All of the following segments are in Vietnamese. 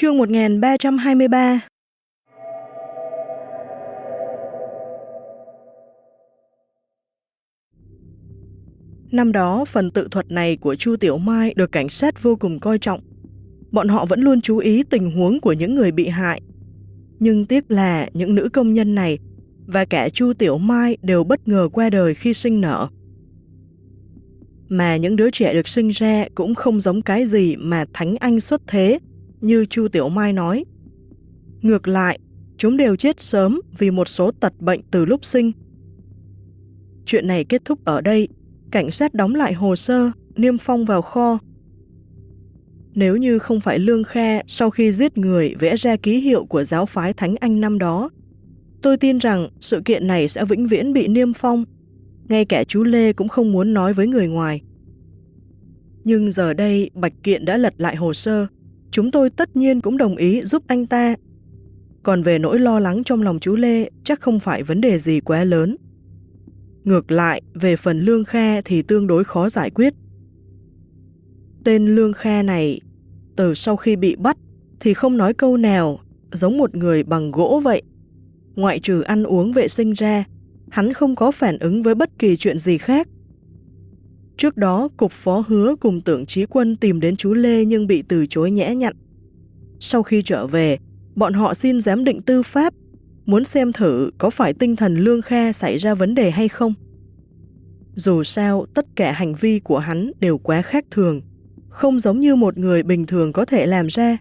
Chương 1323 Năm đó, phần tự thuật này của Chu Tiểu Mai được cảnh sát vô cùng coi trọng. Bọn họ vẫn luôn chú ý tình huống của những người bị hại. Nhưng tiếc là những nữ công nhân này và cả Chu Tiểu Mai đều bất ngờ qua đời khi sinh nở. Mà những đứa trẻ được sinh ra cũng không giống cái gì mà Thánh Anh xuất thế, như Chu Tiểu Mai nói. Ngược lại, chúng đều chết sớm vì một số tật bệnh từ lúc sinh. Chuyện này kết thúc ở đây, cảnh sát đóng lại hồ sơ, niêm phong vào kho. Nếu như không phải Lương khe sau khi giết người vẽ ra ký hiệu của giáo phái Thánh Anh năm đó, tôi tin rằng sự kiện này sẽ vĩnh viễn bị niêm phong. Ngay cả chú Lê cũng không muốn nói với người ngoài. Nhưng giờ đây Bạch Kiện đã lật lại hồ sơ, chúng tôi tất nhiên cũng đồng ý giúp anh ta. Còn về nỗi lo lắng trong lòng chú Lê chắc không phải vấn đề gì quá lớn. Ngược lại, về phần Lương Kha thì tương đối khó giải quyết. Tên Lương Kha này, từ sau khi bị bắt thì không nói câu nào, giống một người bằng gỗ vậy. Ngoại trừ ăn uống vệ sinh ra, hắn không có phản ứng với bất kỳ chuyện gì khác. Trước đó, cục phó hứa cùng tưởng trí quân tìm đến chú Lê nhưng bị từ chối nhẽ nhặn. Sau khi trở về, bọn họ xin giám định tư pháp, muốn xem thử có phải tinh thần Lương Kha xảy ra vấn đề hay không. Dù sao, tất cả hành vi của hắn đều quá khác thường, không giống như một người bình thường có thể làm ra.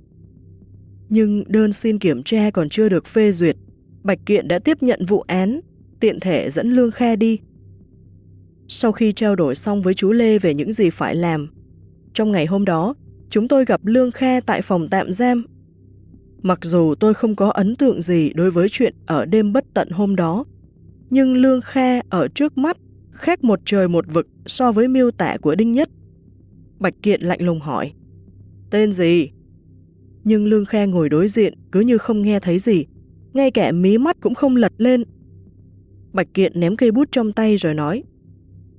Nhưng đơn xin kiểm tra còn chưa được phê duyệt, Bạch Kiện đã tiếp nhận vụ án, tiện thể dẫn Lương Kha đi. Sau khi trao đổi xong với chú Lê về những gì phải làm, trong ngày hôm đó, chúng tôi gặp Lương Kha tại phòng tạm giam. Mặc dù tôi không có ấn tượng gì đối với chuyện ở đêm bất tận hôm đó, nhưng Lương Kha ở trước mắt khác một trời một vực so với miêu tả của Đinh Nhất. Bạch Kiện lạnh lùng hỏi, tên gì? Nhưng Lương Kha ngồi đối diện cứ như không nghe thấy gì, ngay cả mí mắt cũng không lật lên. Bạch Kiện ném cây bút trong tay rồi nói,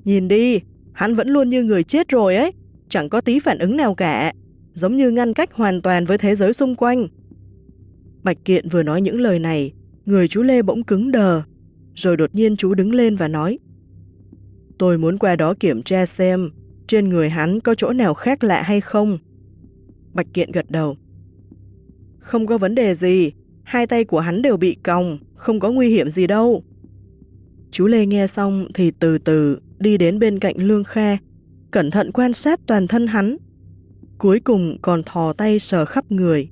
Nhìn đi, hắn vẫn luôn như người chết rồi ấy, chẳng có tí phản ứng nào cả, giống như ngăn cách hoàn toàn với thế giới xung quanh. Bạch Kiện vừa nói những lời này, người chú Lê bỗng cứng đờ, rồi đột nhiên chú đứng lên và nói Tôi muốn qua đó kiểm tra xem trên người hắn có chỗ nào khác lạ hay không. Bạch Kiện gật đầu. Không có vấn đề gì, hai tay của hắn đều bị còng, không có nguy hiểm gì đâu. Chú Lê nghe xong thì từ từ đi đến bên cạnh Lương khe cẩn thận quan sát toàn thân hắn. Cuối cùng còn thò tay sờ khắp người.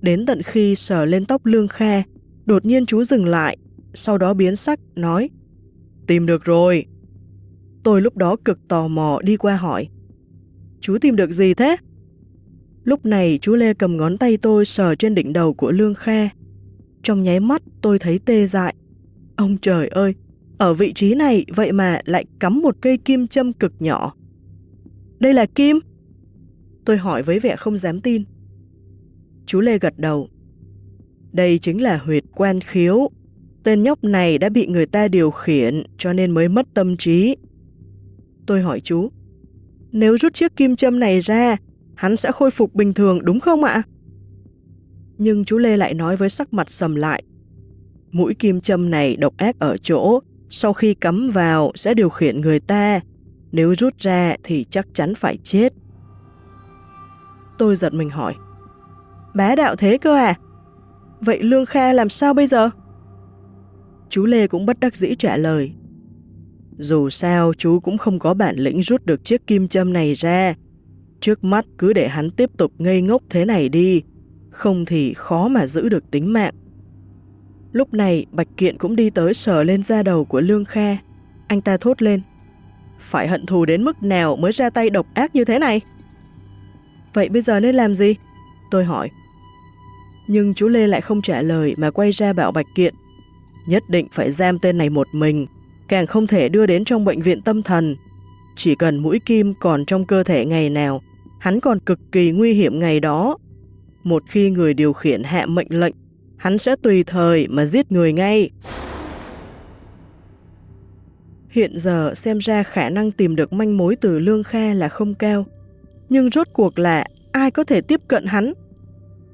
Đến tận khi sờ lên tóc Lương khe đột nhiên chú dừng lại, sau đó biến sắc, nói Tìm được rồi. Tôi lúc đó cực tò mò đi qua hỏi Chú tìm được gì thế? Lúc này chú Lê cầm ngón tay tôi sờ trên đỉnh đầu của Lương khe Trong nháy mắt tôi thấy tê dại. Ông trời ơi, ở vị trí này vậy mà lại cắm một cây kim châm cực nhỏ. Đây là kim? Tôi hỏi với vẻ không dám tin. Chú Lê gật đầu. Đây chính là huyệt quan khiếu. Tên nhóc này đã bị người ta điều khiển cho nên mới mất tâm trí. Tôi hỏi chú, nếu rút chiếc kim châm này ra, hắn sẽ khôi phục bình thường đúng không ạ? Nhưng chú Lê lại nói với sắc mặt sầm lại. Mũi kim châm này độc ác ở chỗ, sau khi cắm vào sẽ điều khiển người ta, nếu rút ra thì chắc chắn phải chết. Tôi giật mình hỏi, bá đạo thế cơ à? Vậy Lương Kha làm sao bây giờ? Chú Lê cũng bất đắc dĩ trả lời. Dù sao chú cũng không có bản lĩnh rút được chiếc kim châm này ra. Trước mắt cứ để hắn tiếp tục ngây ngốc thế này đi, không thì khó mà giữ được tính mạng. Lúc này Bạch Kiện cũng đi tới sờ lên da đầu của Lương Kha. Anh ta thốt lên. Phải hận thù đến mức nào mới ra tay độc ác như thế này? Vậy bây giờ nên làm gì? Tôi hỏi. Nhưng chú Lê lại không trả lời mà quay ra bảo Bạch Kiện. Nhất định phải giam tên này một mình, càng không thể đưa đến trong bệnh viện tâm thần. Chỉ cần mũi kim còn trong cơ thể ngày nào, hắn còn cực kỳ nguy hiểm ngày đó. Một khi người điều khiển hạ mệnh lệnh hắn sẽ tùy thời mà giết người ngay. Hiện giờ xem ra khả năng tìm được manh mối từ Lương Kha là không cao, nhưng rốt cuộc là ai có thể tiếp cận hắn?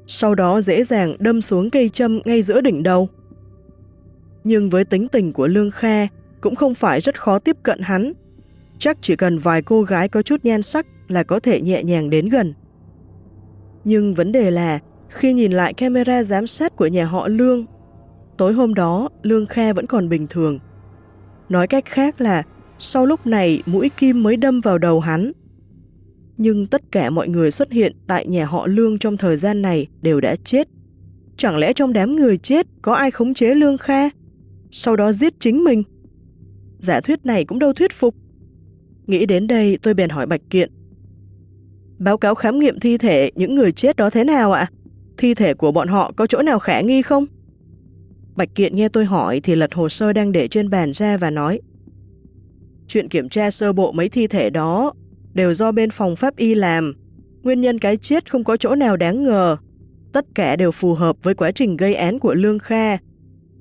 sau đó dễ dàng đâm xuống cây châm ngay giữa đỉnh đầu. Nhưng với tính tình của Lương Kha, cũng không phải rất khó tiếp cận hắn. Chắc chỉ cần vài cô gái có chút nhan sắc là có thể nhẹ nhàng đến gần. Nhưng vấn đề là, khi nhìn lại camera giám sát của nhà họ Lương, tối hôm đó Lương Kha vẫn còn bình thường. Nói cách khác là, sau lúc này mũi kim mới đâm vào đầu hắn. Nhưng tất cả mọi người xuất hiện tại nhà họ Lương trong thời gian này đều đã chết. Chẳng lẽ trong đám người chết có ai khống chế Lương Kha, sau đó giết chính mình? Giả thuyết này cũng đâu thuyết phục. Nghĩ đến đây tôi bèn hỏi Bạch Kiện. Báo cáo khám nghiệm thi thể những người chết đó thế nào ạ? Thi thể của bọn họ có chỗ nào khả nghi không? Bạch Kiện nghe tôi hỏi thì lật hồ sơ đang để trên bàn ra và nói Chuyện kiểm tra sơ bộ mấy thi thể đó đều do bên phòng pháp y làm. Nguyên nhân cái chết không có chỗ nào đáng ngờ. Tất cả đều phù hợp với quá trình gây án của Lương Kha.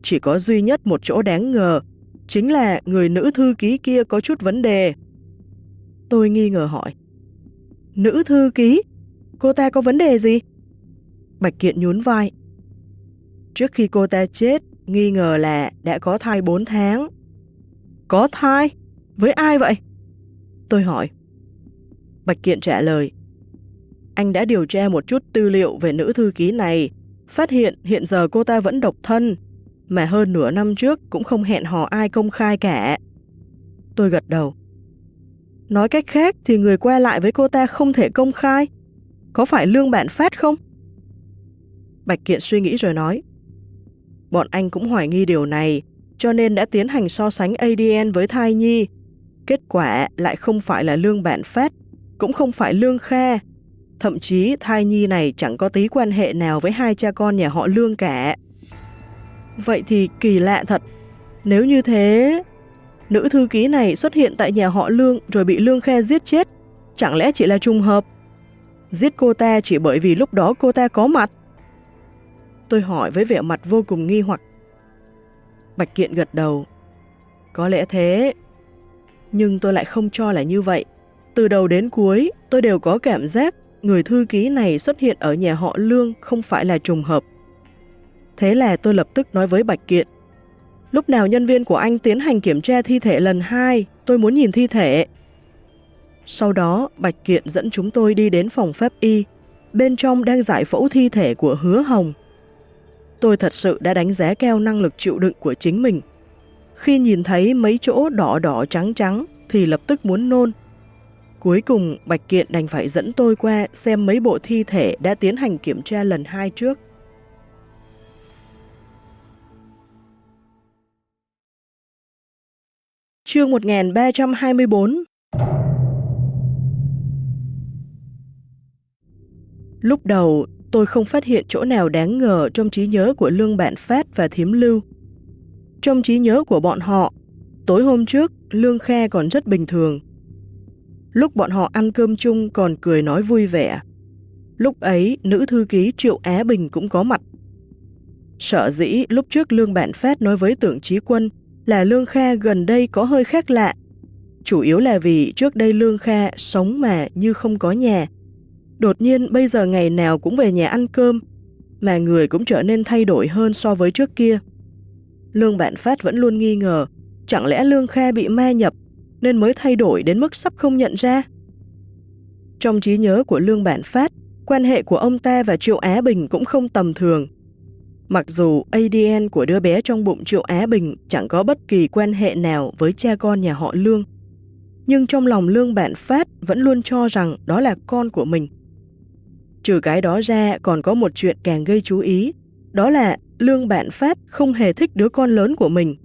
Chỉ có duy nhất một chỗ đáng ngờ, chính là người nữ thư ký kia có chút vấn đề. Tôi nghi ngờ hỏi. Nữ thư ký? Cô ta có vấn đề gì? Bạch Kiện nhún vai. Trước khi cô ta chết, nghi ngờ là đã có thai 4 tháng. Có thai? Với ai vậy? Tôi hỏi. Bạch Kiện trả lời. Anh đã điều tra một chút tư liệu về nữ thư ký này, phát hiện hiện giờ cô ta vẫn độc thân, mà hơn nửa năm trước cũng không hẹn hò ai công khai cả. Tôi gật đầu. Nói cách khác thì người qua lại với cô ta không thể công khai. Có phải lương bạn phát không? Bạch Kiện suy nghĩ rồi nói. Bọn anh cũng hoài nghi điều này, cho nên đã tiến hành so sánh ADN với thai nhi. Kết quả lại không phải là lương bạn phát, cũng không phải lương kha. Thậm chí thai nhi này chẳng có tí quan hệ nào với hai cha con nhà họ lương cả. Vậy thì kỳ lạ thật. Nếu như thế, nữ thư ký này xuất hiện tại nhà họ lương rồi bị lương kha giết chết, chẳng lẽ chỉ là trùng hợp? Giết cô ta chỉ bởi vì lúc đó cô ta có mặt. Tôi hỏi với vẻ mặt vô cùng nghi hoặc. Bạch Kiện gật đầu. Có lẽ thế. Nhưng tôi lại không cho là như vậy. Từ đầu đến cuối, tôi đều có cảm giác người thư ký này xuất hiện ở nhà họ Lương không phải là trùng hợp. Thế là tôi lập tức nói với Bạch Kiện. Lúc nào nhân viên của anh tiến hành kiểm tra thi thể lần hai, tôi muốn nhìn thi thể. Sau đó, Bạch Kiện dẫn chúng tôi đi đến phòng pháp y. Bên trong đang giải phẫu thi thể của Hứa Hồng. Tôi thật sự đã đánh giá cao năng lực chịu đựng của chính mình. Khi nhìn thấy mấy chỗ đỏ đỏ trắng trắng thì lập tức muốn nôn. Cuối cùng, Bạch Kiện đành phải dẫn tôi qua xem mấy bộ thi thể đã tiến hành kiểm tra lần hai trước. Chương 1324 Lúc đầu, tôi không phát hiện chỗ nào đáng ngờ trong trí nhớ của Lương Bạn Phát và Thiếm Lưu. Trong trí nhớ của bọn họ, tối hôm trước, Lương Kha còn rất bình thường. Lúc bọn họ ăn cơm chung còn cười nói vui vẻ. Lúc ấy, nữ thư ký Triệu Á Bình cũng có mặt. Sợ dĩ lúc trước Lương Bạn Phát nói với tưởng trí quân là Lương Kha gần đây có hơi khác lạ. Chủ yếu là vì trước đây Lương Kha sống mà như không có nhà, Đột nhiên bây giờ ngày nào cũng về nhà ăn cơm, mà người cũng trở nên thay đổi hơn so với trước kia. Lương Bạn Phát vẫn luôn nghi ngờ, chẳng lẽ Lương Kha bị ma nhập nên mới thay đổi đến mức sắp không nhận ra? Trong trí nhớ của Lương Bản Phát, quan hệ của ông ta và Triệu Á Bình cũng không tầm thường. Mặc dù ADN của đứa bé trong bụng Triệu Á Bình chẳng có bất kỳ quan hệ nào với cha con nhà họ Lương, nhưng trong lòng Lương Bản Phát vẫn luôn cho rằng đó là con của mình. Trừ cái đó ra còn có một chuyện càng gây chú ý, đó là Lương Bạn Phát không hề thích đứa con lớn của mình.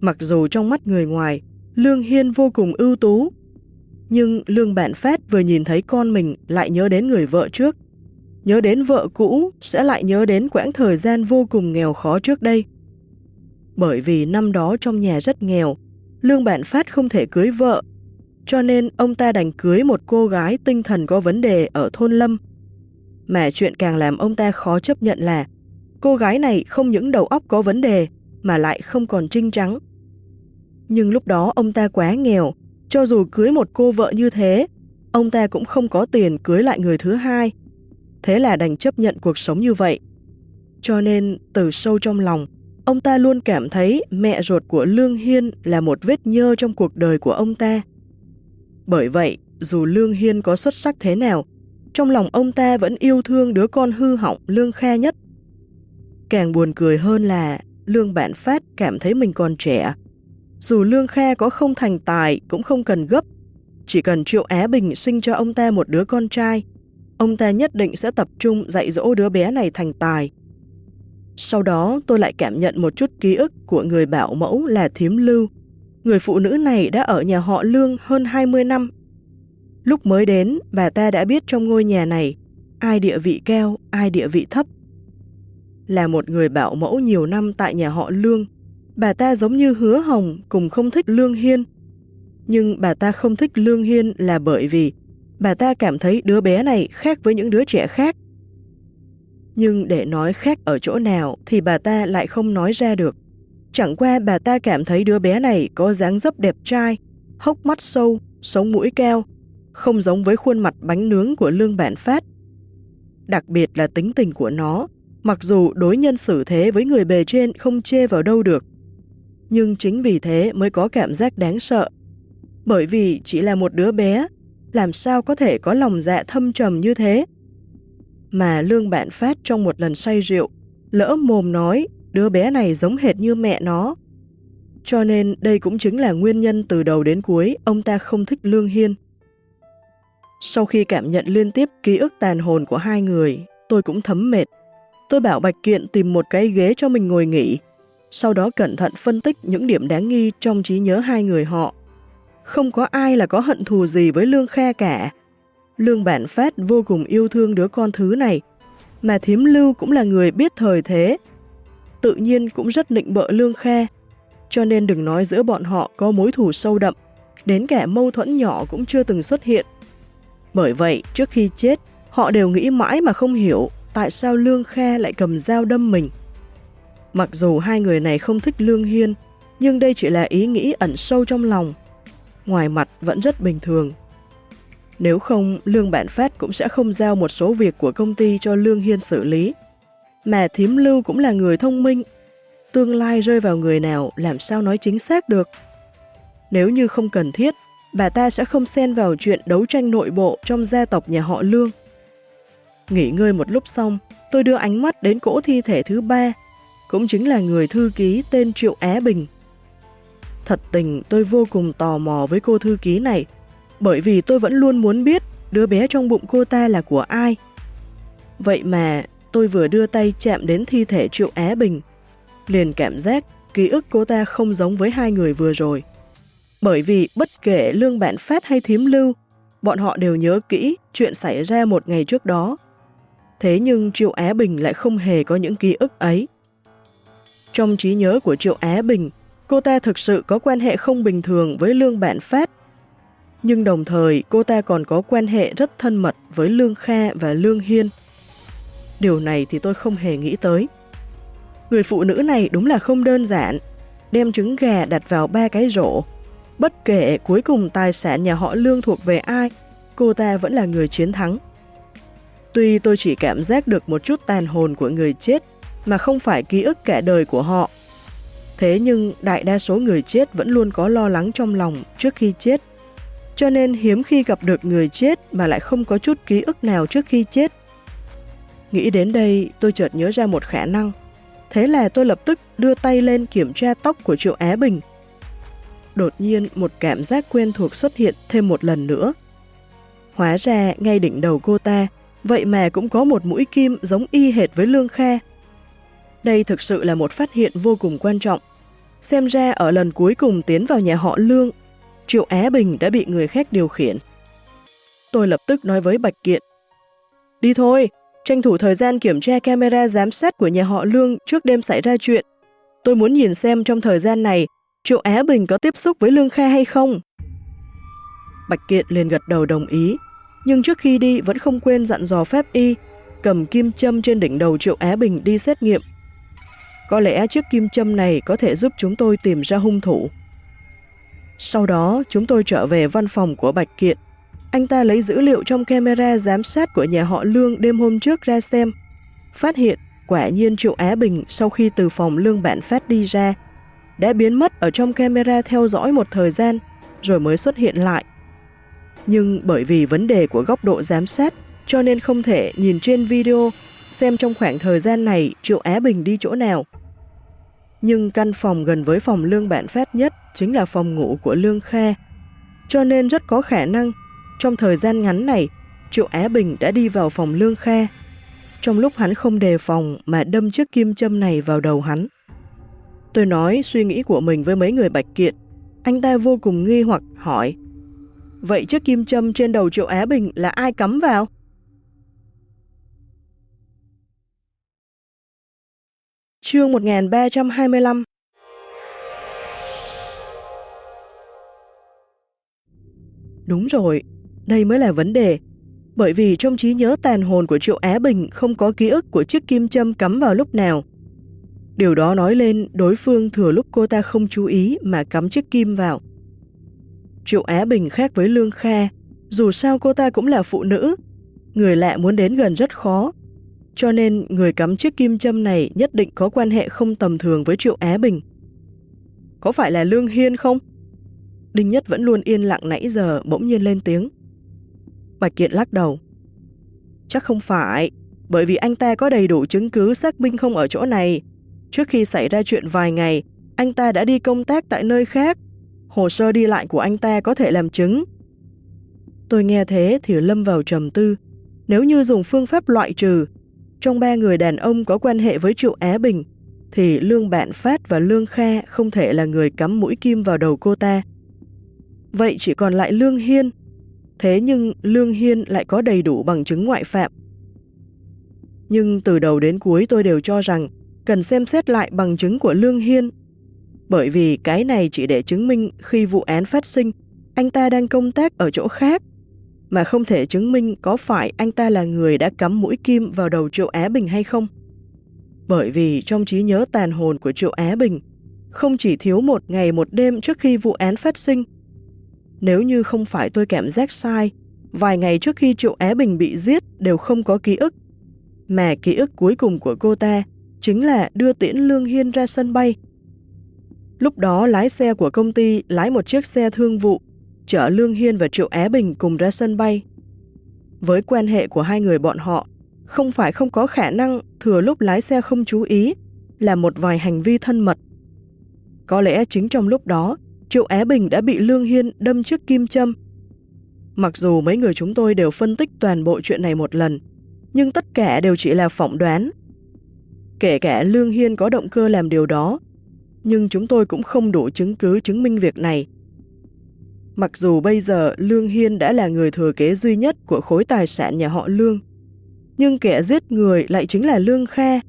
Mặc dù trong mắt người ngoài, Lương Hiên vô cùng ưu tú, nhưng Lương Bạn Phát vừa nhìn thấy con mình lại nhớ đến người vợ trước. Nhớ đến vợ cũ sẽ lại nhớ đến quãng thời gian vô cùng nghèo khó trước đây. Bởi vì năm đó trong nhà rất nghèo, Lương Bạn Phát không thể cưới vợ, cho nên ông ta đành cưới một cô gái tinh thần có vấn đề ở thôn Lâm mà chuyện càng làm ông ta khó chấp nhận là cô gái này không những đầu óc có vấn đề mà lại không còn trinh trắng. Nhưng lúc đó ông ta quá nghèo, cho dù cưới một cô vợ như thế, ông ta cũng không có tiền cưới lại người thứ hai. thế là đành chấp nhận cuộc sống như vậy. Cho nên, từ sâu trong lòng, ông ta luôn cảm thấy mẹ ruột của Lương Hiên là một vết nhơ trong cuộc đời của ông ta. Bởi vậy, dù Lương Hiên có xuất sắc thế nào, trong lòng ông ta vẫn yêu thương đứa con hư hỏng Lương Kha nhất. Càng buồn cười hơn là Lương Bản Phát cảm thấy mình còn trẻ. Dù Lương Kha có không thành tài cũng không cần gấp, chỉ cần Triệu Á Bình sinh cho ông ta một đứa con trai, ông ta nhất định sẽ tập trung dạy dỗ đứa bé này thành tài. Sau đó tôi lại cảm nhận một chút ký ức của người bảo mẫu là Thiếm Lưu. Người phụ nữ này đã ở nhà họ Lương hơn 20 năm. Lúc mới đến, bà ta đã biết trong ngôi nhà này ai địa vị cao, ai địa vị thấp. Là một người bảo mẫu nhiều năm tại nhà họ Lương, bà ta giống như hứa hồng cùng không thích Lương Hiên. Nhưng bà ta không thích Lương Hiên là bởi vì bà ta cảm thấy đứa bé này khác với những đứa trẻ khác nhưng để nói khác ở chỗ nào thì bà ta lại không nói ra được. Chẳng qua bà ta cảm thấy đứa bé này có dáng dấp đẹp trai, hốc mắt sâu, sống mũi cao, không giống với khuôn mặt bánh nướng của lương bản phát. Đặc biệt là tính tình của nó, mặc dù đối nhân xử thế với người bề trên không chê vào đâu được. Nhưng chính vì thế mới có cảm giác đáng sợ. Bởi vì chỉ là một đứa bé, làm sao có thể có lòng dạ thâm trầm như thế? mà Lương Bạn Phát trong một lần say rượu, lỡ mồm nói đứa bé này giống hệt như mẹ nó. Cho nên đây cũng chính là nguyên nhân từ đầu đến cuối ông ta không thích Lương Hiên. Sau khi cảm nhận liên tiếp ký ức tàn hồn của hai người, tôi cũng thấm mệt. Tôi bảo Bạch Kiện tìm một cái ghế cho mình ngồi nghỉ, sau đó cẩn thận phân tích những điểm đáng nghi trong trí nhớ hai người họ. Không có ai là có hận thù gì với Lương khe cả, Lương Bản Phát vô cùng yêu thương đứa con thứ này, mà Thiếm Lưu cũng là người biết thời thế. Tự nhiên cũng rất nịnh bợ Lương khe. cho nên đừng nói giữa bọn họ có mối thù sâu đậm, đến cả mâu thuẫn nhỏ cũng chưa từng xuất hiện. Bởi vậy, trước khi chết, họ đều nghĩ mãi mà không hiểu tại sao Lương Kha lại cầm dao đâm mình. Mặc dù hai người này không thích Lương Hiên, nhưng đây chỉ là ý nghĩ ẩn sâu trong lòng. Ngoài mặt vẫn rất bình thường, nếu không, Lương Bản Phát cũng sẽ không giao một số việc của công ty cho Lương Hiên xử lý. Mà Thím Lưu cũng là người thông minh. Tương lai rơi vào người nào làm sao nói chính xác được. Nếu như không cần thiết, bà ta sẽ không xen vào chuyện đấu tranh nội bộ trong gia tộc nhà họ Lương. Nghỉ ngơi một lúc xong, tôi đưa ánh mắt đến cỗ thi thể thứ ba, cũng chính là người thư ký tên Triệu Á Bình. Thật tình tôi vô cùng tò mò với cô thư ký này, bởi vì tôi vẫn luôn muốn biết đứa bé trong bụng cô ta là của ai. Vậy mà tôi vừa đưa tay chạm đến thi thể Triệu Á Bình, liền cảm giác ký ức cô ta không giống với hai người vừa rồi. Bởi vì bất kể Lương bạn Phát hay Thím Lưu, bọn họ đều nhớ kỹ chuyện xảy ra một ngày trước đó. Thế nhưng Triệu Á Bình lại không hề có những ký ức ấy. Trong trí nhớ của Triệu Á Bình, cô ta thực sự có quan hệ không bình thường với Lương bạn Phát nhưng đồng thời cô ta còn có quan hệ rất thân mật với Lương Kha và Lương Hiên. Điều này thì tôi không hề nghĩ tới. Người phụ nữ này đúng là không đơn giản, đem trứng gà đặt vào ba cái rổ. Bất kể cuối cùng tài sản nhà họ Lương thuộc về ai, cô ta vẫn là người chiến thắng. Tuy tôi chỉ cảm giác được một chút tàn hồn của người chết, mà không phải ký ức cả đời của họ. Thế nhưng đại đa số người chết vẫn luôn có lo lắng trong lòng trước khi chết cho nên hiếm khi gặp được người chết mà lại không có chút ký ức nào trước khi chết. Nghĩ đến đây, tôi chợt nhớ ra một khả năng. Thế là tôi lập tức đưa tay lên kiểm tra tóc của Triệu Á Bình. Đột nhiên, một cảm giác quen thuộc xuất hiện thêm một lần nữa. Hóa ra, ngay đỉnh đầu cô ta, vậy mà cũng có một mũi kim giống y hệt với Lương Kha. Đây thực sự là một phát hiện vô cùng quan trọng. Xem ra ở lần cuối cùng tiến vào nhà họ Lương, Triệu Á Bình đã bị người khác điều khiển. Tôi lập tức nói với Bạch Kiện. Đi thôi, tranh thủ thời gian kiểm tra camera giám sát của nhà họ Lương trước đêm xảy ra chuyện. Tôi muốn nhìn xem trong thời gian này Triệu Á Bình có tiếp xúc với Lương Kha hay không. Bạch Kiện liền gật đầu đồng ý, nhưng trước khi đi vẫn không quên dặn dò phép y, cầm kim châm trên đỉnh đầu Triệu Á Bình đi xét nghiệm. Có lẽ chiếc kim châm này có thể giúp chúng tôi tìm ra hung thủ. Sau đó chúng tôi trở về văn phòng của Bạch Kiện. anh ta lấy dữ liệu trong camera giám sát của nhà họ Lương đêm hôm trước ra xem, phát hiện quả nhiên Triệu Á Bình sau khi từ phòng Lương Bản Phát đi ra, đã biến mất ở trong camera theo dõi một thời gian, rồi mới xuất hiện lại. Nhưng bởi vì vấn đề của góc độ giám sát, cho nên không thể nhìn trên video xem trong khoảng thời gian này Triệu Á Bình đi chỗ nào. Nhưng căn phòng gần với phòng Lương bạn Phát nhất chính là phòng ngủ của Lương Kha, cho nên rất có khả năng trong thời gian ngắn này, Triệu Á Bình đã đi vào phòng Lương Kha. Trong lúc hắn không đề phòng mà đâm chiếc kim châm này vào đầu hắn. Tôi nói suy nghĩ của mình với mấy người bạch kiện. Anh ta vô cùng nghi hoặc hỏi Vậy chiếc kim châm trên đầu Triệu Á Bình là ai cắm vào? Chương 1325 Đúng rồi, đây mới là vấn đề. Bởi vì trong trí nhớ tàn hồn của Triệu Á Bình không có ký ức của chiếc kim châm cắm vào lúc nào. Điều đó nói lên đối phương thừa lúc cô ta không chú ý mà cắm chiếc kim vào. Triệu Á Bình khác với Lương Kha, dù sao cô ta cũng là phụ nữ, người lạ muốn đến gần rất khó. Cho nên người cắm chiếc kim châm này nhất định có quan hệ không tầm thường với Triệu Á Bình. Có phải là Lương Hiên không? Đinh Nhất vẫn luôn yên lặng nãy giờ bỗng nhiên lên tiếng. Bạch Kiện lắc đầu. Chắc không phải, bởi vì anh ta có đầy đủ chứng cứ xác minh không ở chỗ này. Trước khi xảy ra chuyện vài ngày, anh ta đã đi công tác tại nơi khác. Hồ sơ đi lại của anh ta có thể làm chứng. Tôi nghe thế thì lâm vào trầm tư. Nếu như dùng phương pháp loại trừ, trong ba người đàn ông có quan hệ với Triệu Á Bình, thì Lương Bạn Phát và Lương Kha không thể là người cắm mũi kim vào đầu cô ta. Vậy chỉ còn lại Lương Hiên. Thế nhưng Lương Hiên lại có đầy đủ bằng chứng ngoại phạm. Nhưng từ đầu đến cuối tôi đều cho rằng cần xem xét lại bằng chứng của Lương Hiên. Bởi vì cái này chỉ để chứng minh khi vụ án phát sinh, anh ta đang công tác ở chỗ khác, mà không thể chứng minh có phải anh ta là người đã cắm mũi kim vào đầu Triệu Á Bình hay không. Bởi vì trong trí nhớ tàn hồn của Triệu Á Bình, không chỉ thiếu một ngày một đêm trước khi vụ án phát sinh, nếu như không phải tôi cảm giác sai, vài ngày trước khi Triệu Á Bình bị giết đều không có ký ức. Mà ký ức cuối cùng của cô ta chính là đưa tiễn Lương Hiên ra sân bay. Lúc đó lái xe của công ty lái một chiếc xe thương vụ, chở Lương Hiên và Triệu Á Bình cùng ra sân bay. Với quan hệ của hai người bọn họ, không phải không có khả năng thừa lúc lái xe không chú ý là một vài hành vi thân mật. Có lẽ chính trong lúc đó, Triệu Á Bình đã bị Lương Hiên đâm chiếc kim châm. Mặc dù mấy người chúng tôi đều phân tích toàn bộ chuyện này một lần, nhưng tất cả đều chỉ là phỏng đoán. Kể cả Lương Hiên có động cơ làm điều đó, nhưng chúng tôi cũng không đủ chứng cứ chứng minh việc này. Mặc dù bây giờ Lương Hiên đã là người thừa kế duy nhất của khối tài sản nhà họ Lương, nhưng kẻ giết người lại chính là Lương Kha.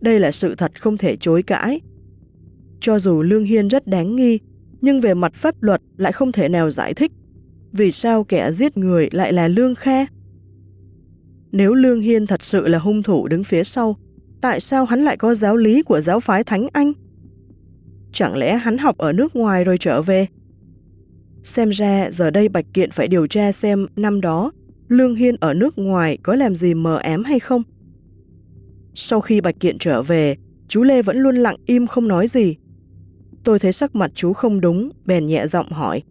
Đây là sự thật không thể chối cãi. Cho dù Lương Hiên rất đáng nghi, nhưng về mặt pháp luật lại không thể nào giải thích vì sao kẻ giết người lại là Lương Kha. Nếu Lương Hiên thật sự là hung thủ đứng phía sau, tại sao hắn lại có giáo lý của giáo phái Thánh Anh? Chẳng lẽ hắn học ở nước ngoài rồi trở về? Xem ra giờ đây Bạch Kiện phải điều tra xem năm đó Lương Hiên ở nước ngoài có làm gì mờ ám hay không? Sau khi Bạch Kiện trở về, chú Lê vẫn luôn lặng im không nói gì. Tôi thấy sắc mặt chú không đúng, bèn nhẹ giọng hỏi.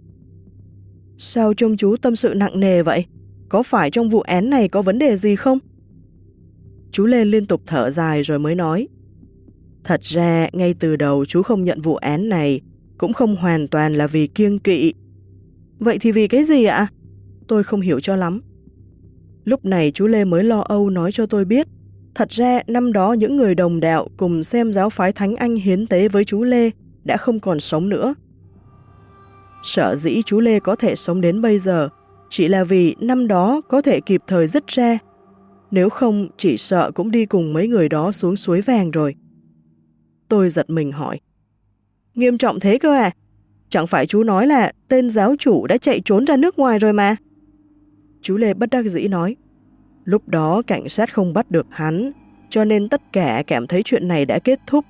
Sao trông chú tâm sự nặng nề vậy? Có phải trong vụ án này có vấn đề gì không? Chú Lê liên tục thở dài rồi mới nói. Thật ra, ngay từ đầu chú không nhận vụ án này, cũng không hoàn toàn là vì kiêng kỵ. Vậy thì vì cái gì ạ? Tôi không hiểu cho lắm. Lúc này chú Lê mới lo âu nói cho tôi biết, thật ra năm đó những người đồng đạo cùng xem giáo phái Thánh Anh hiến tế với chú Lê đã không còn sống nữa. Sợ dĩ chú Lê có thể sống đến bây giờ chỉ là vì năm đó có thể kịp thời dứt ra, nếu không chỉ sợ cũng đi cùng mấy người đó xuống suối vàng rồi. Tôi giật mình hỏi, nghiêm trọng thế cơ à? Chẳng phải chú nói là tên giáo chủ đã chạy trốn ra nước ngoài rồi mà? Chú Lê bất đắc dĩ nói, lúc đó cảnh sát không bắt được hắn, cho nên tất cả cảm thấy chuyện này đã kết thúc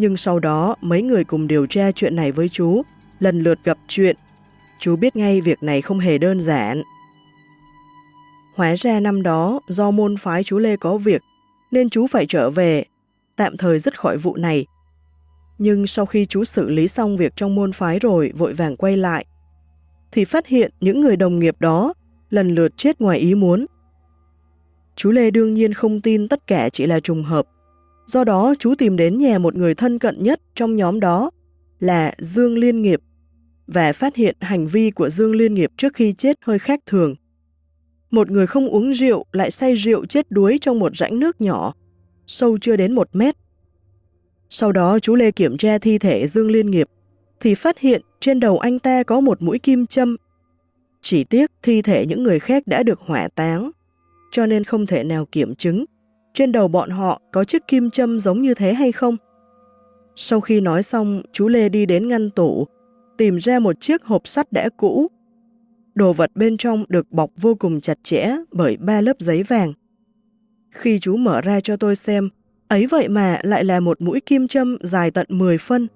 nhưng sau đó mấy người cùng điều tra chuyện này với chú, lần lượt gặp chuyện. Chú biết ngay việc này không hề đơn giản, Hóa ra năm đó do môn phái chú Lê có việc nên chú phải trở về, tạm thời dứt khỏi vụ này. Nhưng sau khi chú xử lý xong việc trong môn phái rồi vội vàng quay lại, thì phát hiện những người đồng nghiệp đó lần lượt chết ngoài ý muốn. Chú Lê đương nhiên không tin tất cả chỉ là trùng hợp. Do đó chú tìm đến nhà một người thân cận nhất trong nhóm đó là Dương Liên Nghiệp và phát hiện hành vi của Dương Liên Nghiệp trước khi chết hơi khác thường. Một người không uống rượu lại say rượu chết đuối trong một rãnh nước nhỏ, sâu chưa đến một mét. Sau đó chú Lê kiểm tra thi thể Dương Liên Nghiệp, thì phát hiện trên đầu anh ta có một mũi kim châm. Chỉ tiếc thi thể những người khác đã được hỏa táng, cho nên không thể nào kiểm chứng trên đầu bọn họ có chiếc kim châm giống như thế hay không. Sau khi nói xong, chú Lê đi đến ngăn tủ, tìm ra một chiếc hộp sắt đã cũ. Đồ vật bên trong được bọc vô cùng chặt chẽ bởi ba lớp giấy vàng. Khi chú mở ra cho tôi xem, ấy vậy mà lại là một mũi kim châm dài tận 10 phân.